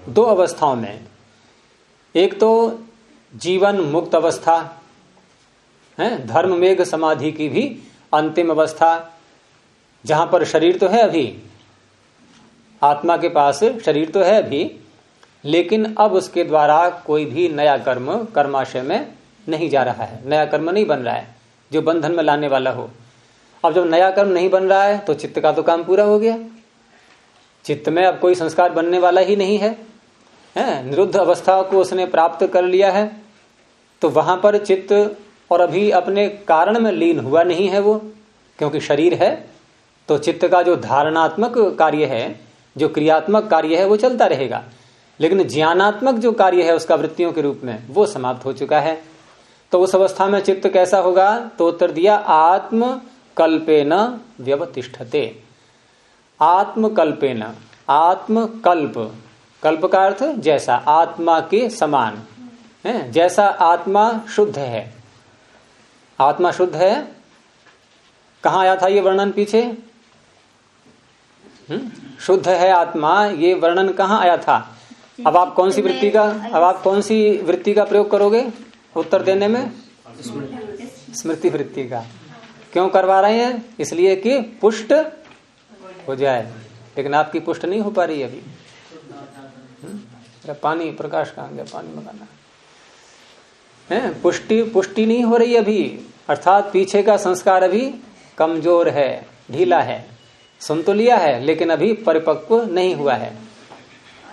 दो अवस्थाओं में। एक तो जीवन मुक्त अवस्था, है, धर्म, मेघ, समाधि की भी अंतिम अवस्था, जहाँ पर शरीर तो है अभी। आत्मा के पास शरीर तो है अभी, लेकिन अब उसके द्वारा कोई भी नया कर्म, कर्माशय में नहीं जा रहा है। नया कर्म नहीं बन रहा है, जो बंधन में लाने वाला हो। अब जब नया कर्म नहीं बन रहा है तो चित्त का तो काम पूरा हो गया। चित्त में अब कोई संस्कार बनने वाला ही नहीं है। है, निरुद्ध अवस्था को उसने प्राप्त कर लिया है तो वहाँ पर चित्त और अभी अपने कारण में लीन हुआ नहीं है वो, क्योंकि शरीर है तो चित्त का जो धारणात्मक कार्य है, जो क्रियात्मक कार्य है, वो चलता रहेगा। लेकिन ज्ञानात्मक जो कार्य है उसका वृत्तियों के रूप में, वो समाप्त हो चुका है। तो उस अवस्था में चित्त कैसा होगा? तो उत्तर दिया आत्म कल्पे न व्यवतिष्ठते। न आत्मकल्प। कल्प का अर्थ जैसा आत्मा के समान, है, जैसा आत्मा शुद्ध है। आत्मा शुद्ध है? कहा आया था ये वर्णन पीछे? हम्म? शुद्ध है आत्मा, ये वर्णन कहाँ आया था? अब आप कौन सी वृत्ति का, अब आप कौन सी वृत्ति का प्रयोग करोगे उत्तर देने में? स्मृति वृत्ति का। क्यों करवा रहे हैं? इसलिए कि पुष्ट हो जाए। लेकिन आपकी पुष्ट नहीं हो पा रही अभी। हम्म? पानी, प्रकाश कहा गया? पानी मंगाना। है? पुष्टि पुष्टि नहीं हो रही अभी। अर्थात पीछे का संस्कार अभी कमज़ोर है, ढीला है। सुन तो लिया है, लेकिन अभी परिपक्व नहीं हुआ है।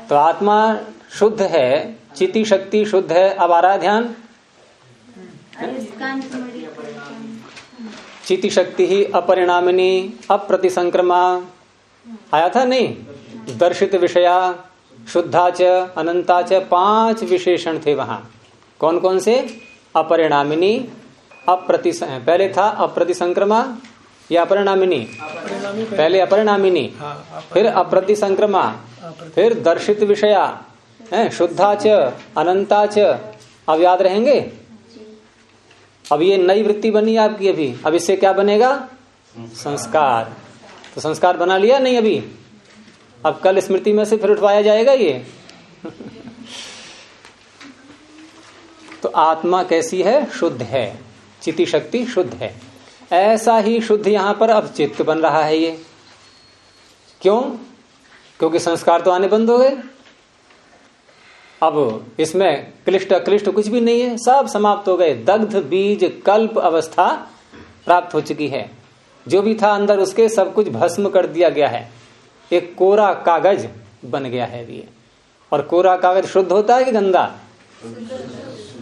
तो आत्मा शुद्ध है चिति शक्ति शुद्ध है, अब आ रहा ध्यान? चिति शक्ति ही अपरिणामिनी, अप्रतिसंक्रमा। आया था नहीं? दर्शित विषया। शुद्धा च, अनंता च पाँच विशेषण थे वहाँ। कौन कौन से? अपरिणामिनी, अप्रति पहले था अप्रतिसंक्रमा, या अपरिणामिनी? पहले अपरिणामिनी, फिर अप्रति संक्रमा फिर दर्शित विषया, है, शुद्धा च, अनंता च। अब याद रहेंगे? अब ये नई वृत्ति बनी आपकी अभी। अब इससे क्या बनेगा? संस्कार। तो संस्कार बना लिया? नहीं अभी। अब कल स्मृति में से फिर उठवाया जाएगा ये? तो आत्मा कैसी है? शुद्ध है। चिति शक्ति शुद्ध है। ऐसा ही शुद्ध यहाँ पर अब चित्त बन रहा है ये। क्यों? क्योंकि संस्कार तो आने बंद हो गए। अब इसमें क्लिष्ट अक्लिष्ट कुछ भी नहीं है। सब समाप्त हो गए। दग्ध, बीज, कल्प, अवस्था प्राप्त हो चुकी है। जो भी था अंदर उसके सब कुछ भस्म कर दिया गया है। एक कोरा कागज़ बन गया है ये। और कोरा कागज़ शुद्ध होता है कि गंदा?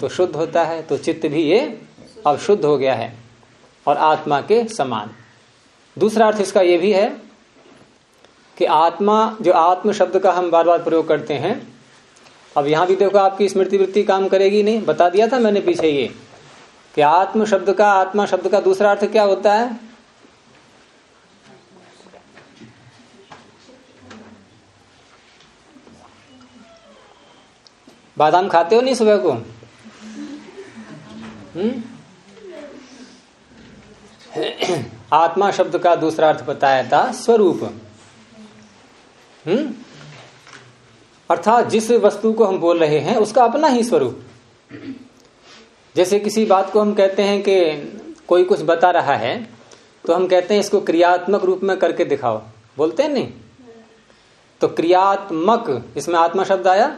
तो शुद्ध होता है तो चित्त भी ये अब शुद्ध हो गया है और आत्मा के समान। दूसरा अर्थ इसका यह भी है कि आत्मा, जो आत्म शब्द का हम बार बार प्रयोग करते हैं, अब यहाँ भी देखो आपकी स्मृति वृत्ति काम करेगी नहीं। बता दिया था मैंने पीछे ये, कि आत्म शब्द का, आत्मा शब्द का दूसरा अर्थ क्या होता है? बादाम खाते हो नहीं सुबह को? हम्म? आत्मा शब्द का दूसरा अर्थ बताया था, स्वरूप। हम्म? अर्थात जिस वस्तु को हम बोल रहे हैं, उसका अपना ही स्वरूप। जैसे किसी बात को हम कहते हैं कि कोई कुछ बता रहा है तो हम कहते हैं इसको क्रियात्मक रूप में करके दिखाओ। बोलते हैं नहीं? तो क्रियात्मक, इसमें आत्मा शब्द आया?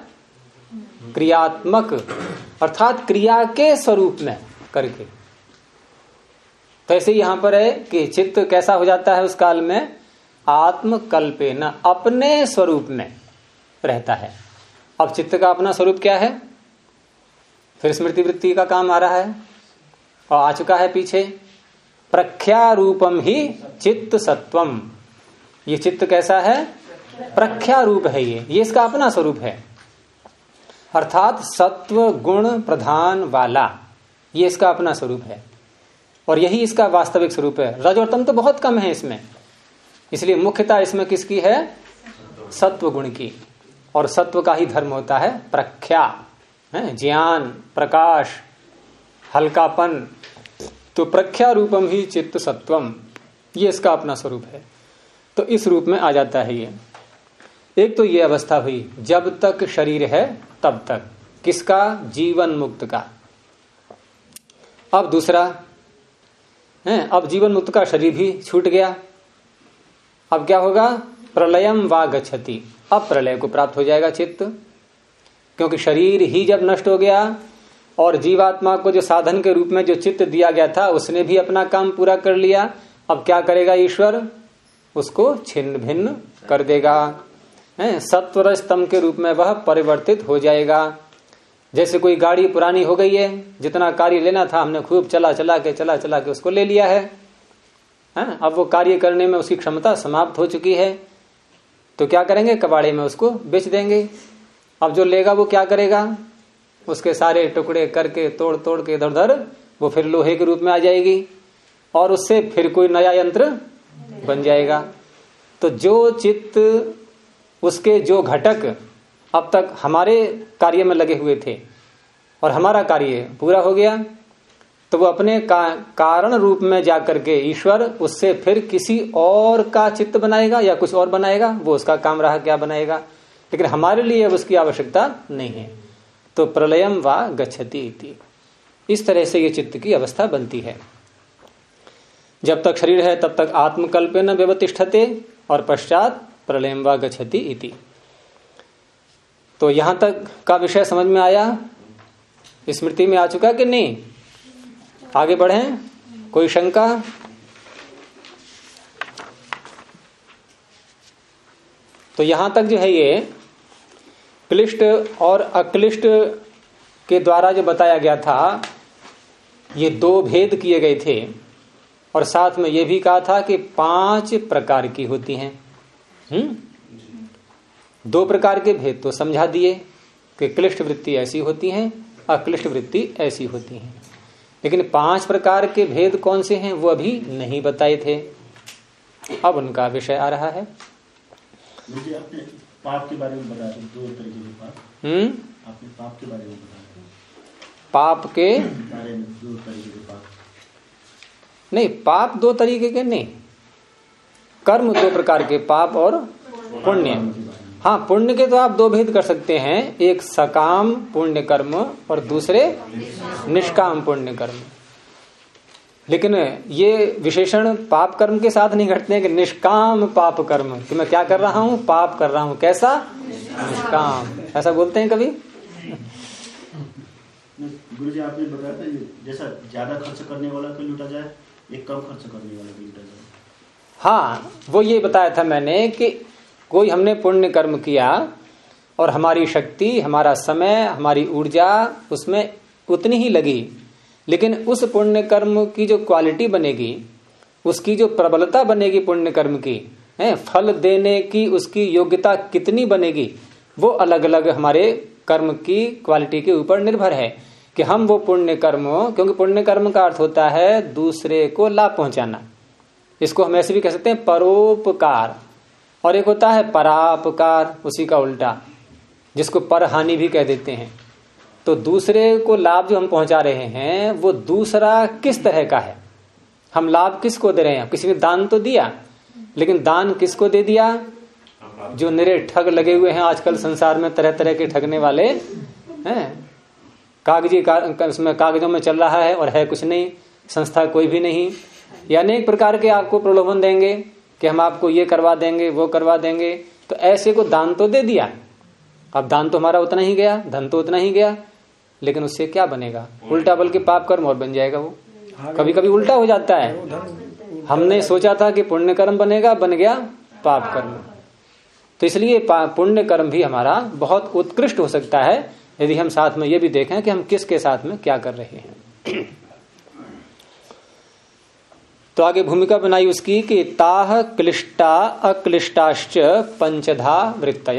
क्रियात्मक, अर्थात क्रिया के स्वरूप में करके। तो ऐसे यहाँ पर है कि चित्त कैसा हो जाता है उस काल में? आत्मकल्पे न अपने स्वरूप में रहता है। अब चित्त का अपना स्वरूप क्या है? फिर स्मृति वृत्ति का काम आ रहा है। और आ चुका है पीछे। प्रख्या रूपम ही चित्त सत्वम। ये चित्त कैसा है? प्रख्या रूप है ये। ये इसका अपना स्वरूप है। अर्थात सत्व गुण प्रधान वाला। ये इसका अपना स्वरूप है। और यही इसका वास्तविक स्वरूप है। रज और तम तो बहुत कम है इसमें। इसलिए मुख्यता इसमें किसकी है? सत्व गुण की। और सत्व का ही धर्म होता है प्रख्या, है, ज्ञान, प्रकाश, हल्कापन। तो प्रख्या रूपम ही चित्त सत्वम। ये इसका अपना स्वरूप है। तो इस रूप में आ जाता है ये। एक तो ये अवस्था हुई, जब तक शरीर है तब तक। किसका? जीवन मुक्त का। अब दूसरा, है, अब जीवन मुक्त का शरीर भी छूट गया। अब क्या होगा? प्रलयम वा गच्छति अब प्रलय को प्राप्त हो जाएगा चित्त, क्योंकि शरीर ही जब नष्ट हो गया और जीवात्मा को जो साधन के रूप में जो चित्त दिया गया था, उसने भी अपना काम पूरा कर लिया, अब क्या करेगा ईश्वर? उसको छिन्न भिन्न कर देगा। सत्वर स्तंभ के रूप में वह परिवर्तित हो जाएगा। जैसे कोई गाड़ी पुरानी हो गई है, जितना कार्य लेना था हमने खूब चला चला के, चला चला के उसको ले लिया है। है, अब वो कार्य करने में उसकी क्षमता समाप्त हो चुकी है। तो क्या करेंगे? कबाड़े में उसको बेच देंगे। अब जो लेगा वो क्या करेगा? उसके सारे टुकड़े करके, तोड़ तोड़ के इधर उधर वो फिर लोहे के रूप में आ जाएगी। और उससे फिर कोई नया यंत्र बन जाएगा। तो जो चित्त उसके जो घटक अब तक हमारे कार्य में लगे हुए थे और हमारा कार्य पूरा हो गया तो वो अपने का, कारण रूप में जाकर के ईश्वर उससे फिर किसी और का चित्त बनाएगा या कुछ और बनाएगा वो उसका काम रहा क्या बनाएगा। लेकिन हमारे लिए उसकी आवश्यकता नहीं है। तो प्रलयम व गच्छति इस तरह से ये चित्त की अवस्था बनती है। जब तक शरीर है तब तक आत्मकल्प न व्यवतिष्ठते और पश्चात प्रलयम व इति। तो यहाँ तक का विषय समझ में आया? स्मृति में आ चुका कि नहीं? आगे बढ़े। कोई शंका? तो यहाँ तक जो है ये, क्लिष्ट और अक्लिष्ट के द्वारा जो बताया गया था, ये दो भेद किए गए थे। और साथ में ये भी कहा था कि पाँच प्रकार की होती हैं। हम्म? दो प्रकार के भेद तो समझा दिए कि क्लिष्ट वृत्ति ऐसी होती हैं अक्लिष्ट वृत्ति ऐसी होती हैं। लेकिन पाँच प्रकार के भेद कौन से हैं वो अभी नहीं बताए थे। अब उनका विषय आ रहा है। आपने पाप के बारे में बताया दो तरीके के पाप। हम्म? आपने पाप के बारे में बताया पाप के? बारे में दो तरीके के पाप। नहीं पाप दो तरीके के नहीं। कर्म दो प्रकार के पाप और पुण्य। हाँ पुण्य के तो आप दो भेद कर सकते हैं। एक सकाम पुण्य कर्म और दूसरे निष्काम पुण्य कर्म। लेकिन ये विशेषण पाप कर्म के साथ नहीं घटते हैं कि निष्काम पाप कर्म। कि मैं क्या कर रहा हूँ? पाप कर रहा हूँ। कैसा? निष्काम। ऐसा बोलते हैं कभी? गुरु जी आपने बताया था जैसा ज़्यादा खर्च करने वाला को लूटा जाए, एक कम खर्च करने वाला को लूटा जाए। हाँ वो ये बताया था मैंने कि कोई हमने पुण्य कर्म किया और हमारी शक्ति, हमारा समय, हमारी ऊर्जा उसमें उतनी ही लगी, लेकिन उस पुण्य कर्म की जो क्वालिटी बनेगी, उसकी जो प्रबलता बनेगी पुण्य कर्म की, है, फल देने की उसकी योग्यता कितनी बनेगी, वो अलग अलग हमारे कर्म की क्वालिटी के ऊपर निर्भर है कि हम वो पुण्य कर्म, क्योंकि पुण्य कर्म का अर्थ होता है दूसरे को लाभ पहुंचाना। इसको हम ऐसे भी कह सकते हैं परोपकार। और एक होता है परापकार उसी का उल्टा जिसको पर हानि भी कह देते हैं। तो दूसरे को लाभ जो हम पहुँचा रहे हैं वो दूसरा किस तरह का है? हम लाभ किसको दे रहे हैं? किसी ने दान तो दिया लेकिन दान किसको दे दिया? जो निरे ठग लगे हुए हैं आजकल संसार में तरह तरह के ठगने वाले हैं? कागज़ी का, उसमें कागजों में चल रहा है और है कुछ नहीं संस्था कोई भी नहीं। या अनेक प्रकार के आपको प्रलोभन देंगे कि हम आपको ये करवा देंगे, वो करवा देंगे तो ऐसे को दान तो दे दिया। अब दान तो हमारा उतना ही गया, धन तो उतना ही गया, लेकिन उससे क्या बनेगा? उल्टा बल्कि पाप कर्म और बन जाएगा वो। कभी कभी उल्टा हो जाता है। हमने सोचा था कि पुण्य कर्म बनेगा, बन गया पाप कर्म। तो इसलिए पुण्य कर्म भी हमारा बहुत उत्कृष्ट हो सकता है, यदि हम साथ में ये भी देखें कि हम किसके साथ में क्या कर रहे हैं। तो आगे भूमिका बनाई उसकी कि ताह क्लिष्टा अक्लिष्टाश्च पंचधा वृत्त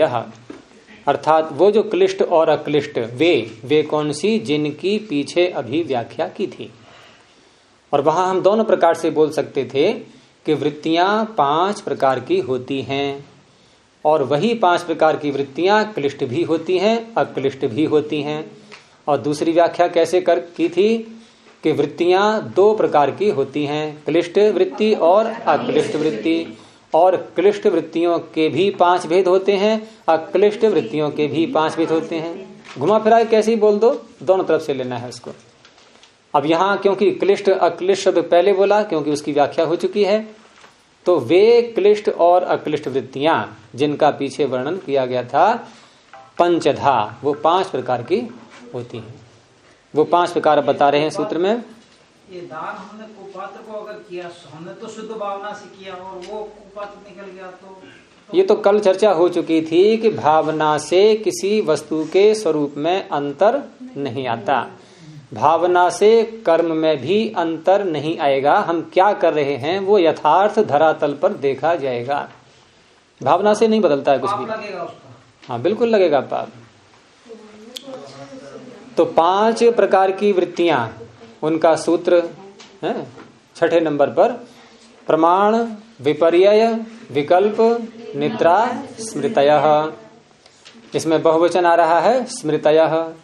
अर्थात वो जो क्लिष्ट और अक्लिष्ट, वे वे कौन सी जिनकी पीछे अभी व्याख्या की थी? और वहाँ हम दोनों प्रकार से बोल सकते थे कि वृत्तियाँ पाँच प्रकार की होती हैं, और वही पाँच प्रकार की वृत्तियाँ क्लिष्ट भी होती हैं, अक्लिष्ट भी होती हैं। और दूसरी व्याख्या कैसे कर की थी? कि वृत्तियाँ दो प्रकार की होती हैं, क्लिष्ट वृत्ति और अक्लिष्ट वृत्ति। और क्लिष्ट वृत्तियों के भी पाँच भेद होते हैं, अक्लिष्ट वृत्तियों के भी पाँच भेद होते हैं। घुमा फिरा कैसे ही बोल दो? दोनों तरफ़ से लेना है उसको। अब यहाँ क्योंकि क्लिष्ट, अक्लिष्ट शब्द पहले बोला, क्योंकि उसकी व्याख्या हो चुकी है तो वे क्लिष्ट और अक्लिष्ट वृत्तियाँ, जिनका पीछे वर्णन किया गया था, पंचधा, वो पाँच प्रकार की होती हैं। वो पाँच प्रकार बता रहे हैं सूत्र में। ये दान हमने कुपात्र को अगर किया हमने तो शुद्ध भावना से किया और वो कुपात्र निकल गया तो, तो ये तो कल चर्चा हो चुकी थी कि भावना से किसी वस्तु के स्वरूप में अंतर नहीं आता। भावना से कर्म में भी अंतर नहीं आएगा। हम क्या कर रहे हैं वो यथार्थ धरातल पर देखा जाएगा। भावना से नहीं बदलता है कुछ भी। हाँ बिल्कुल लगेगा पाप। तो पाँच प्रकार की वृत्तियाँ, उनका सूत्र, है, छठे नंबर पर, प्रमाण विपर्य विकल्प, निद्रा, स्मृतय इसमें बहुवचन आ रहा है, स्मृतय,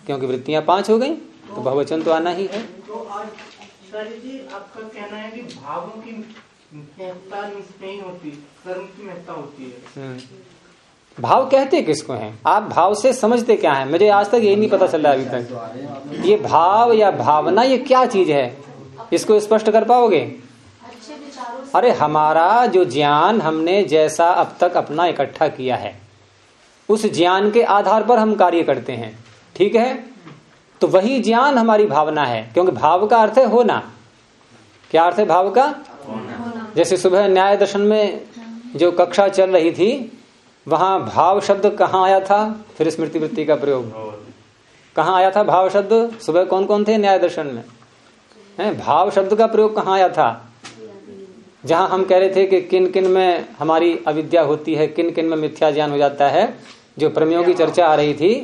क्योंकि वृत्तियाँ पाँच हो गई तो बहुवचन तो आना ही है तो जी आपका कहना है कि भावों की होती की महत्ता होती है। भाव कहते किसको हैं? आप भाव से समझते क्या है? मुझे आज तक यही नहीं पता चल रहा अभी तक। ये भाव या भावना ये क्या चीज़ है? इसको स्पष्ट कर पाओगे? अरे हमारा जो ज्ञान हमने जैसा अब तक अपना इकट्ठा किया है उस ज्ञान के आधार पर हम कार्य करते हैं। ठीक है? तो वही ज्ञान हमारी भावना है क्योंकि भाव का अर्थ है होना। क्या अर्थ है भाव का? जैसे सुबह न्याय दर्शन में जो कक्षा चल रही थी वहाँ भाव शब्द कहाँ आया था? फिर स्मृति वृत्ति का प्रयोग। कहाँ आया था भाव शब्द? सुबह कौन कौन थे? न्याय दर्शन में। है? भाव शब्द का प्रयोग कहाँ आया था? जहाँ हम कह रहे थे कि किन किन में हमारी अविद्या होती है किन किन में मिथ्या ज्ञान हो जाता है जो प्रमेयों की चर्चा आ रही थी।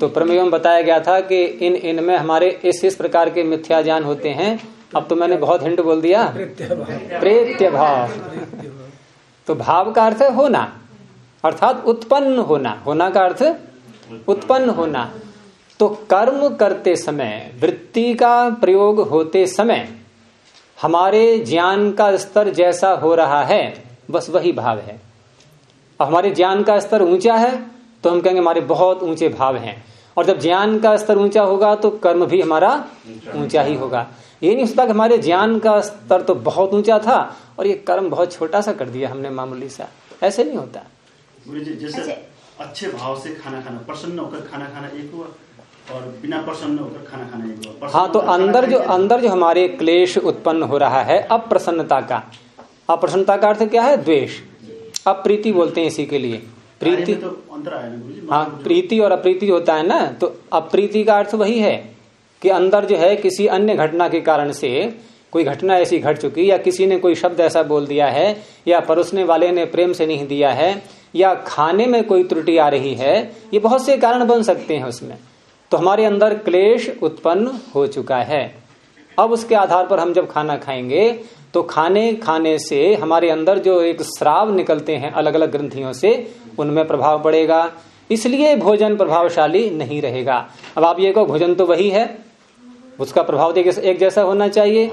तो प्रमेयों में बताया गया था कि इन इनमें हमारे इस इस प्रकार के मिथ्या ज्ञान होते हैं। अब तो मैंने बहुत हिंट बोल दिया। प्रेत्य भाव तो भाव का अर्थ है होना। अर्थात उत्पन्न होना। होना का अर्थ उत्पन्न होना। तो कर्म करते समय, वृत्ति का प्रयोग होते समय, हमारे ज्ञान का स्तर जैसा हो रहा है, बस वही भाव है। हमारे ज्ञान का स्तर ऊँचा है तो हम कहेंगे हमारे बहुत ऊँचे भाव हैं। और जब ज्ञान का स्तर ऊँचा होगा तो कर्म भी हमारा ऊँचा ही होगा। ये नहीं होता कि हमारे ज्ञान का स्तर तो बहुत ऊँचा था, और ये कर्म बहुत छोटा सा कर दिया हमने मामूली सा। ऐसे नहीं होता। जैसे अच्छा। अच्छे भाव से खाना खाना प्रसन्न होकर खाना खाना एक हुआ और बिना प्रसन्न होकर खाना खाना एक हुआ। हाँ तो अंदर जो अंदर जो हमारे क्लेश उत्पन्न हो रहा है अप्रसन्नता का। अप्रसन्नता का अर्थ क्या है? द्वेष। अप्रीति बोलते हैं इसी के लिए। प्रीति। तो हाँ प्रीति और अप्रीति होता है ना तो अप्रीति का अर्थ वही है कि अंदर जो है किसी अन्य घटना के कारण से कोई घटना ऐसी घट चुकी या किसी ने कोई शब्द ऐसा बोल दिया है या परोसने वाले ने प्रेम से नहीं दिया है या खाने में कोई त्रुटि आ रही है, ये बहुत से कारण बन सकते हैं उसमें। तो हमारे अंदर क्लेश उत्पन्न हो चुका है। अब उसके आधार पर हम जब खाना खाएँगे तो खाने खाने से हमारे अंदर जो एक श्राव निकलते हैं अलग अलग ग्रंथियों से, उनमें प्रभाव पड़ेगा। इसलिए भोजन प्रभावशाली नहीं रहेगा। अब आप ये कहो, भोजन तो वही है उसका प्रभाव तो एक जैसा होना चाहिए।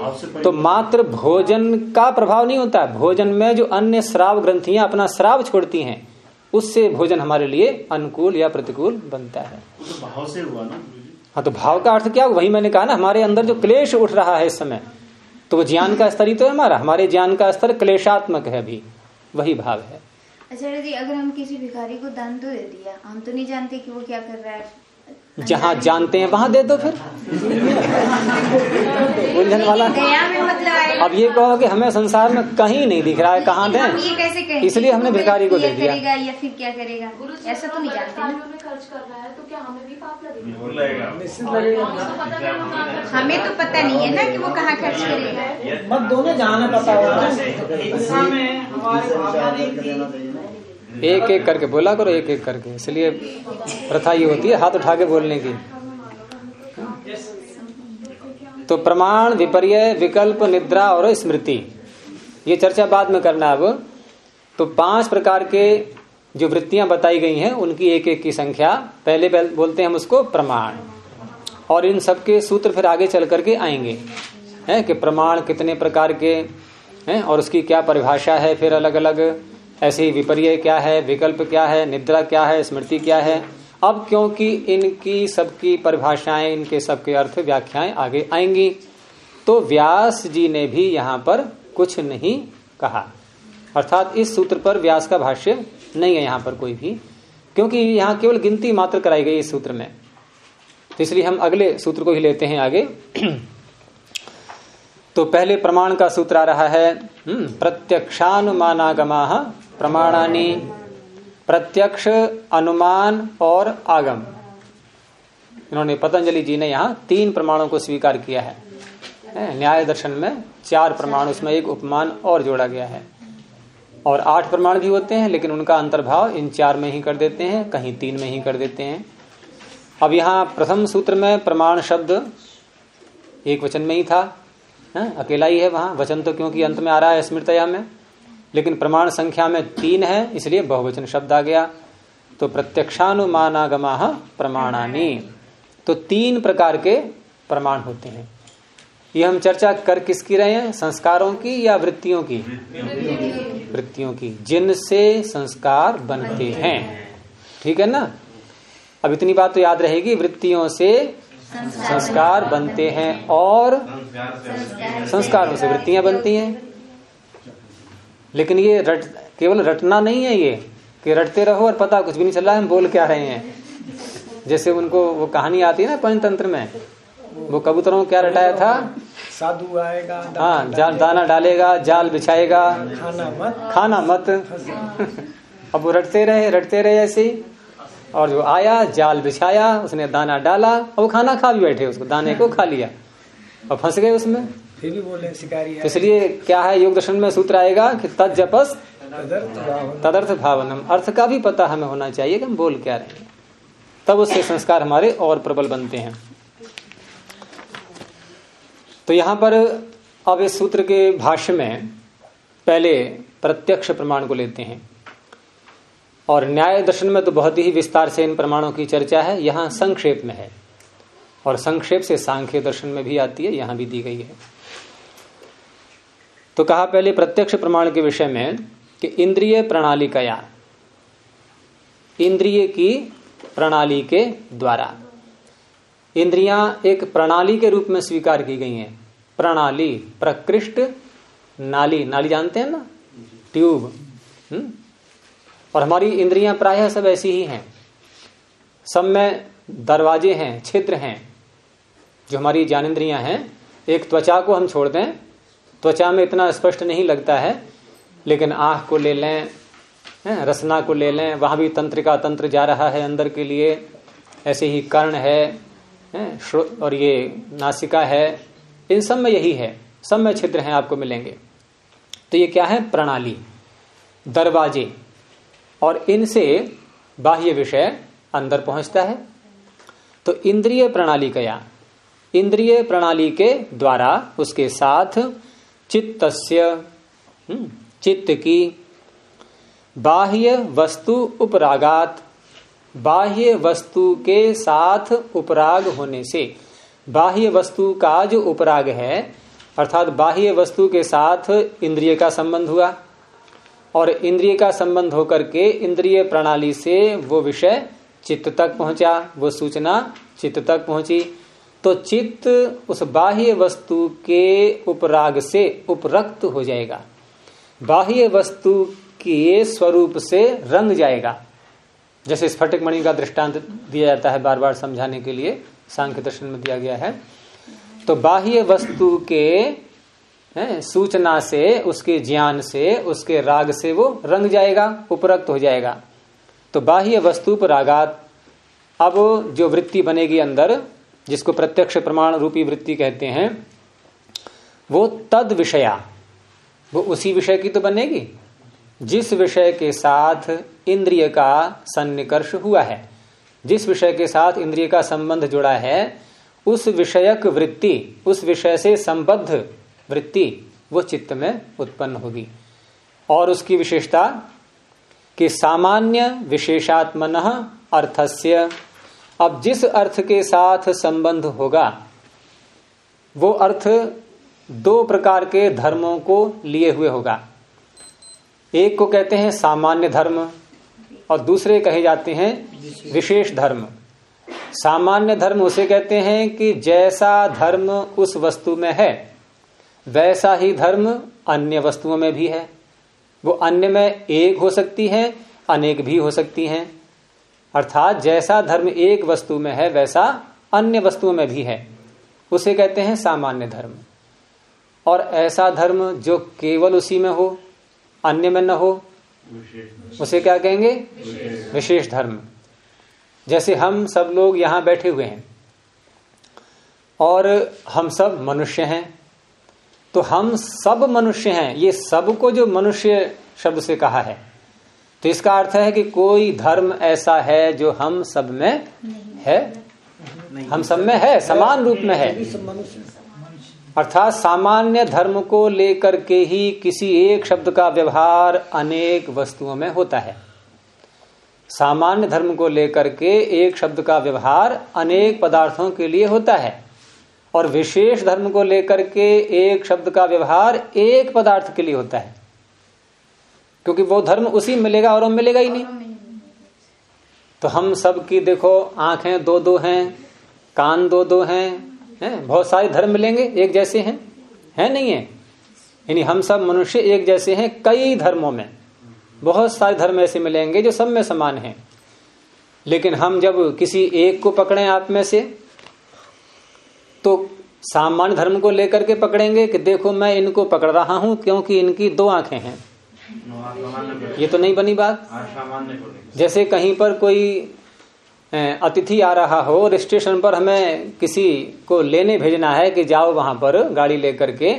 तो मात्र भोजन का प्रभाव नहीं होता। भोजन में जो अन्य श्राव ग्रंथियाँ अपना श्राव छोड़ती हैं उससे भोजन हमारे लिए अनुकूल या प्रतिकूल बनता है। तो भाव से हुआ ना हाँ तो भाव का अर्थ क्या वही मैंने कहा ना हमारे अंदर जो क्लेश उठ रहा है इस समय तो वो ज्ञान का स्तर ही तो है हमारा। हमारे ज्ञान का स्तर क्लेशात्मक है अभी। वही भाव है। अच्छा अगर हम किसी भिखारी को दान तो दे दिया हम तो नहीं जानते कि वो क्या कर रहा है। जहाँ जानते हैं वहाँ दे दो फिर। उलझन वाला। अब ये कहो कि हमें संसार में कहीं नहीं दिख रहा है कहाँ दें ये कैसे कहेंगे? इसलिए हमने भिखारी को दे दिया। या फिर क्या करेगा? ऐसा तो नहीं जानते ना। कार्यों में खर्च कर रहा है तो क्या हमें तो पता नहीं वो कहाँ खर्च हमें तो पता नहीं है ना कि वो कहाँ खर्च करेगा। मत दोनों जहाँ में पता होगा एक एक करके बोला करो, एक एक करके। इसलिए प्रथा ये होती है, हाथ उठा के बोलने की। तो प्रमाण, विपर्य, विकल्प, निद्रा और स्मृति, ये चर्चा बाद में करना अब। तो पाँच प्रकार के जो वृत्तियाँ बताई गई हैं, उनकी एक एक की संख्या, पहले बोलते हैं हम उसको प्रमाण। और इन सबके सूत्र फिर आगे चल करके आएँगे। हैं कि प्रमाण कितने प्रकार के हैं और उसकी क्या परिभाषा है, फिर अलग अलग ऐसे ही विपर्य क्या है विकल्प क्या है निद्रा क्या है स्मृति क्या है? अब क्योंकि इनकी सबकी परिभाषाएँ इनके सबके अर्थ व्याख्याएँ आगे आएँगी तो व्यास जी ने भी यहाँ पर कुछ नहीं कहा। अर्थात इस सूत्र पर व्यास का भाष्य नहीं है यहाँ पर कोई भी क्योंकि यहाँ केवल गिनती मात्र कराई गई इस सूत्र में। तो इसलिए हम अगले सूत्र को ही लेते हैं आगे। तो पहले प्रमाण का सूत्र आ रहा है हम्म, प्रत्यक्षानुमानागमा प्रमाणानी, प्रत्यक्ष, अनुमान और आगम। इन्होंने पतंजलि जी ने यहाँ तीन प्रमाणों को स्वीकार किया है। न्याय दर्शन में चार प्रमाण, उसमें एक उपमान और जोड़ा गया है। और आठ प्रमाण भी होते हैं, लेकिन उनका अंतर्भाव इन चार में ही कर देते हैं, कहीं तीन में ही कर देते हैं। अब यहाँ प्रथम सूत्र में प्रमाण शब्द एक वचन में ही था। है? अकेला ही है वहाँ। वचन तो क्योंकि अंत में आ रहा है स्मृतया में। लेकिन प्रमाण संख्या में तीन है, इसलिए बहुवचन शब्द आ गया। तो प्रत्यक्षानुमानागमा प्रमाणानी। तो तीन प्रकार के प्रमाण होते हैं। ये हम चर्चा कर किसकी रहे हैं? संस्कारों की या वृत्तियों की? वृत्तियों की। जिनसे संस्कार बनते हैं। ठीक है ना? अब इतनी बात तो याद रहेगी। वृत्तियों से संस्कार बनते हैं और संस्कारों से वृत्तियाँ बनती हैं। लेकिन ये रट केवल रटना नहीं है ये कि रटते रहो और पता कुछ भी नहीं चल रहा है हम बोल क्या रहे हैं। जैसे उनको वो कहानी आती है ना पंचतंत्र में वो कबूतरों को क्या रटाया था? साधु आएगा हाँ जा, दाना डालेगा जाल बिछाएगा। खाना मत। खाना मत। अब वो रटते रहे रटते रहे ऐसे ही। और जो आया जाल बिछाया उसने दाना डाला और वो खाना खा भी बैठे उसको दाने को खा लिया। और फंस गए उसमें। फिर भी बोले शिकारी तो इसलिए क्या है योग दर्शन में सूत्र आएगा कि तद जपस तदर्थ तदर्थ भावनम। अर्थ का भी पता हमें होना चाहिए कि हम बोल क्या रहे हैं। तब उससे संस्कार हमारे और प्रबल बनते हैं। तो यहाँ पर अब इस सूत्र के भाष्य में पहले प्रत्यक्ष प्रमाण को लेते हैं। और न्याय दर्शन में तो बहुत ही विस्तार से इन प्रमाणों की चर्चा है। यहाँ संक्षेप में है। और संक्षेप से सांख्य दर्शन में भी आती है यहाँ भी दी गई है। तो कहा पहले प्रत्यक्ष प्रमाण के विषय में कि इंद्रिय प्रणाली कया इंद्रिय की प्रणाली के द्वारा। इंद्रियाँ एक प्रणाली के रूप में स्वीकार की गई हैं। प्रणाली, प्रकृष्ट नाली। नाली जानते हैं ना? ट्यूब। हम्म? और हमारी इंद्रियाँ प्रायः सब ऐसी ही हैं। सब में दरवाजे हैं छिद्र हैं। जो हमारी ज्ञानेन्द्रियाँ हैं, एक त्वचा को हम छोड़ दें त्वचा में इतना स्पष्ट नहीं लगता है, लेकिन आँख को ले लें रसना को ले लें, वहाँ भी तंत्र का तंत्र जा रहा है अंदर के लिए, ऐसे ही कर्ण है और ये नासिका है, इन सब में यही है, सब में छिद्र हैं, आपको मिलेंगे। तो ये क्या है? प्रणाली, दरवाजे, और इनसे बाह्य विषय अंदर पहुँचता है। तो इंद्रिय प्रणाली कया इंद्रिय प्रणाली के द्वारा उसके साथ चित्तस्य चित्त की बाह्य वस्तु उपरागात, बाह्य वस्तु के साथ उपराग होने से, बाह्य वस्तु का जो उपराग है, अर्थात बाह्य वस्तु के साथ इंद्रिय का संबंध हुआ, और इंद्रिय का संबंध होकर के इंद्रिय प्रणाली से वो विषय चित्त तक पहुँचा, वो सूचना चित्त तक पहुँची। तो चित्त उस बाह्य वस्तु के उपराग से उपरक्त हो जाएगा। बाह्य वस्तु के स्वरूप से रंग जाएगा। जैसे स्फटिक मणि का दृष्टांत दिया जाता है बार बार समझाने के लिए, सांख्य दर्शन में दिया गया है। तो बाह्य वस्तु के सूचना से, उसके ज्ञान से, उसके राग से वो रंग जाएगा, उपरक्त हो जाएगा। तो बाह्य वस्तु पर रागात अब जो वृत्ति बनेगी अंदर जिसको प्रत्यक्ष प्रमाण रूपी वृत्ति कहते हैं, वो तद विषया। वो उसी विषय की तो बनेगी। जिस विषय के साथ इंद्रिय का सन्निकर्ष हुआ है, जिस विषय के साथ इंद्रिय का संबंध जुड़ा है, उस विषयक वृत्ति, उस विषय से संबद्ध वृत्ति, वो चित्त में उत्पन्न होगी। और उसकी विशेषता कि सामान्य विशेषात्मन अर्थस्य अब जिस अर्थ के साथ संबंध होगा, वो अर्थ दो प्रकार के धर्मों को लिए हुए होगा। एक को कहते हैं सामान्य धर्म और दूसरे कहे जाते हैं विशेष धर्म। सामान्य धर्म उसे कहते हैं कि जैसा धर्म उस वस्तु में है, वैसा ही धर्म अन्य वस्तुओं में भी है। वो अन्य में एक हो सकती है, अनेक भी हो सकती हैं। अर्थात जैसा धर्म एक वस्तु में है, वैसा अन्य वस्तुओं में भी है। उसे कहते हैं सामान्य धर्म। और ऐसा धर्म जो केवल उसी में हो, अन्य में न हो, उसे क्या कहेंगे? विशेष धर्म। जैसे हम सब लोग यहाँ बैठे हुए हैं, और हम सब मनुष्य हैं तो हम सब मनुष्य हैं। ये सबको जो मनुष्य शब्द से कहा है। तो इसका अर्थ है कि कोई धर्म ऐसा है जो हम सब में है? हम सब में है? समान रूप में है? अर्थात सामान्य धर्म को लेकर के ही किसी एक शब्द का व्यवहार अनेक वस्तुओं में होता है। सामान्य धर्म को लेकर के एक शब्द का व्यवहार अनेक पदार्थों के लिए होता है और विशेष धर्म को लेकर के एक शब्द का व्यवहार एक पदार्थ के लिए होता है। क्योंकि वो धर्म उसी मिलेगा और मिलेगा ही नहीं। तो हम सब की देखो, आँखें दो दो हैं, कान दो दो हैं हैं? बहुत सारे धर्म मिलेंगे, एक जैसे हैं? है नहीं है? यानी हम सब मनुष्य एक जैसे हैं कई धर्मों में। बहुत सारे धर्म ऐसे मिलेंगे जो सब में समान हैं। लेकिन हम जब किसी एक को पकड़े आप में से तो सामान्य धर्म को लेकर के पकड़ेंगे कि देखो मैं इनको पकड़ रहा हूँ क्योंकि इनकी दो आँखें हैं। ये तो नहीं बनी बात? जैसे कहीं पर कोई अतिथि आ रहा हो और स्टेशन पर हमें किसी को लेने भेजना है कि जाओ वहाँ पर गाड़ी लेकर के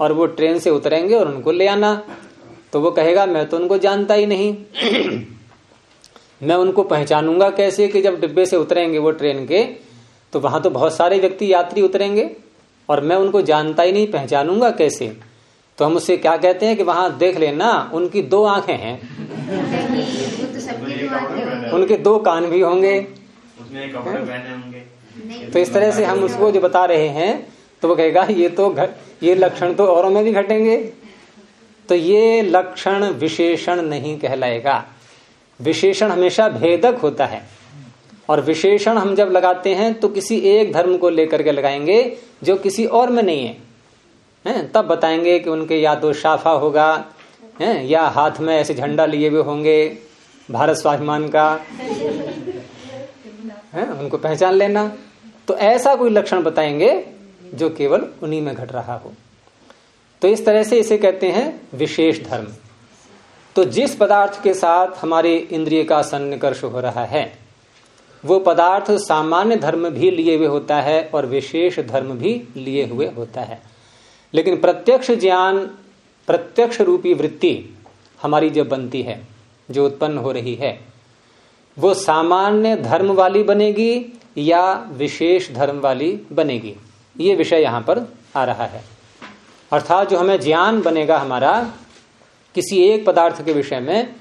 और वो ट्रेन से उतरेंगे और उनको ले आना। तो वो कहेगा मैं तो उनको जानता ही नहीं। मैं उनको पहचानूँगा कैसे कि जब डिब्बे से उतरेंगे वो ट्रेन के तो वहाँ तो बहुत सारे व्यक्ति यात्री उतरेंगे और मैं उनको जानता ही नहीं पहचानूँगा कैसे? तो हम उससे क्या कहते हैं कि वहाँ देख लेना, उनकी दो आँखें हैं। उनके दो कान भी होंगे। तो इस तरह से हम उसको जो बता रहे हैं तो वो कहेगा, ये तो घट ये लक्षण तो औरों में भी घटेंगे। तो ये लक्षण विशेषण नहीं कहलाएगा। विशेषण हमेशा भेदक होता है। और विशेषण हम जब लगाते हैं तो किसी एक धर्म को लेकर के लगाएँगे, जो किसी और में नहीं है। हैं? तब बताएँगे कि उनके या तो शाफा होगा, हैं? या हाथ में ऐसे झंडा लिए हुए होंगे, भारत स्वाभिमान का। है? उनको पहचान लेना। तो ऐसा कोई लक्षण बताएँगे जो केवल उन्हीं में घट रहा हो। तो इस तरह से इसे कहते हैं विशेष धर्म। तो जिस पदार्थ के साथ हमारे इंद्रिय का सन्निकर्ष हो रहा है, वो पदार्थ सामान्य धर्म भी लिए हुए होता है और विशेष धर्म भी लिए हुए होता है। लेकिन प्रत्यक्ष ज्ञान, प्रत्यक्ष रूपी वृत्ति हमारी जो बनती है, जो उत्पन्न हो रही है, वो सामान्य धर्म वाली बनेगी या विशेष धर्म वाली बनेगी? ये विषय यहाँ पर आ रहा है। अर्थात जो हमें ज्ञान बनेगा हमारा, किसी एक पदार्थ के विषय में,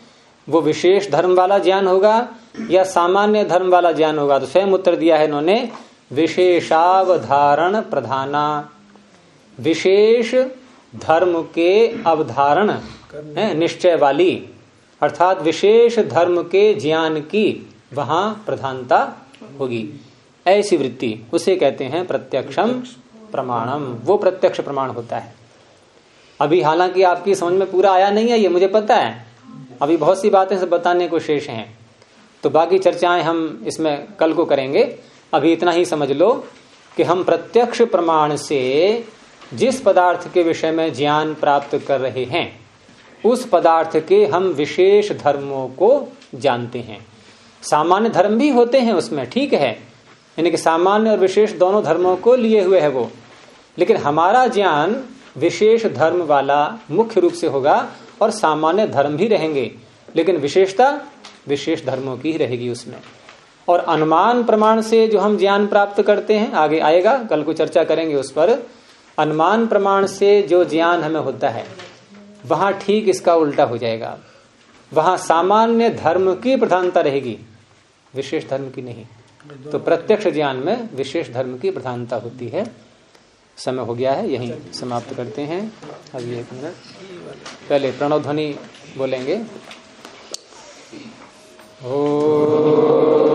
वो विशेष धर्म वाला ज्ञान होगा या सामान्य धर्म वाला ज्ञान होगा? तो स्वयं उत्तर दिया है इन्होंने, विशेषावधारण प्रधाना। विशेष धर्म के अवधारण निश्चय वाली। अर्थात विशेष धर्म के ज्ञान की वहाँ प्रधानता होगी। ऐसी वृत्ति, उसे कहते हैं प्रत्यक्षम प्रमाणम। वो प्रत्यक्ष प्रमाण होता है। अभी हालाँकि आपकी समझ में पूरा आया नहीं है, ये मुझे पता है। अभी बहुत सी बातें से बताने को शेष हैं। तो बाकी चर्चाएँ हम इसमें कल को करेंगे। अभी इतना ही समझ लो कि हम प्रत्यक्ष प्रमाण से जिस पदार्थ के विषय में ज्ञान प्राप्त कर रहे हैं, उस पदार्थ के हम विशेष धर्मों को जानते हैं। सामान्य धर्म भी होते हैं उसमें, ठीक है। यानी कि सामान्य और विशेष दोनों धर्मों को लिए हुए है वो। लेकिन हमारा ज्ञान विशेष धर्म वाला मुख्य रूप से होगा और सामान्य धर्म भी रहेंगे। लेकिन विशेषता विशेष धर्मों की ही रहेगी उसमें। और अनुमान प्रमाण से जो हम ज्ञान प्राप्त करते हैं, आगे आएगा, कल को चर्चा करेंगे उस पर। अनुमान प्रमाण से जो ज्ञान हमें होता है, वहाँ ठीक इसका उल्टा हो जाएगा। वहाँ सामान्य धर्म की प्रधानता रहेगी, विशेष धर्म की नहीं। तो प्रत्यक्ष ज्ञान में विशेष धर्म की प्रधानता होती है। समय हो गया है, यही समाप्त करते हैं। अभी एक मिनट। पहले प्रणव ध्वनि बोलेंगे। ओ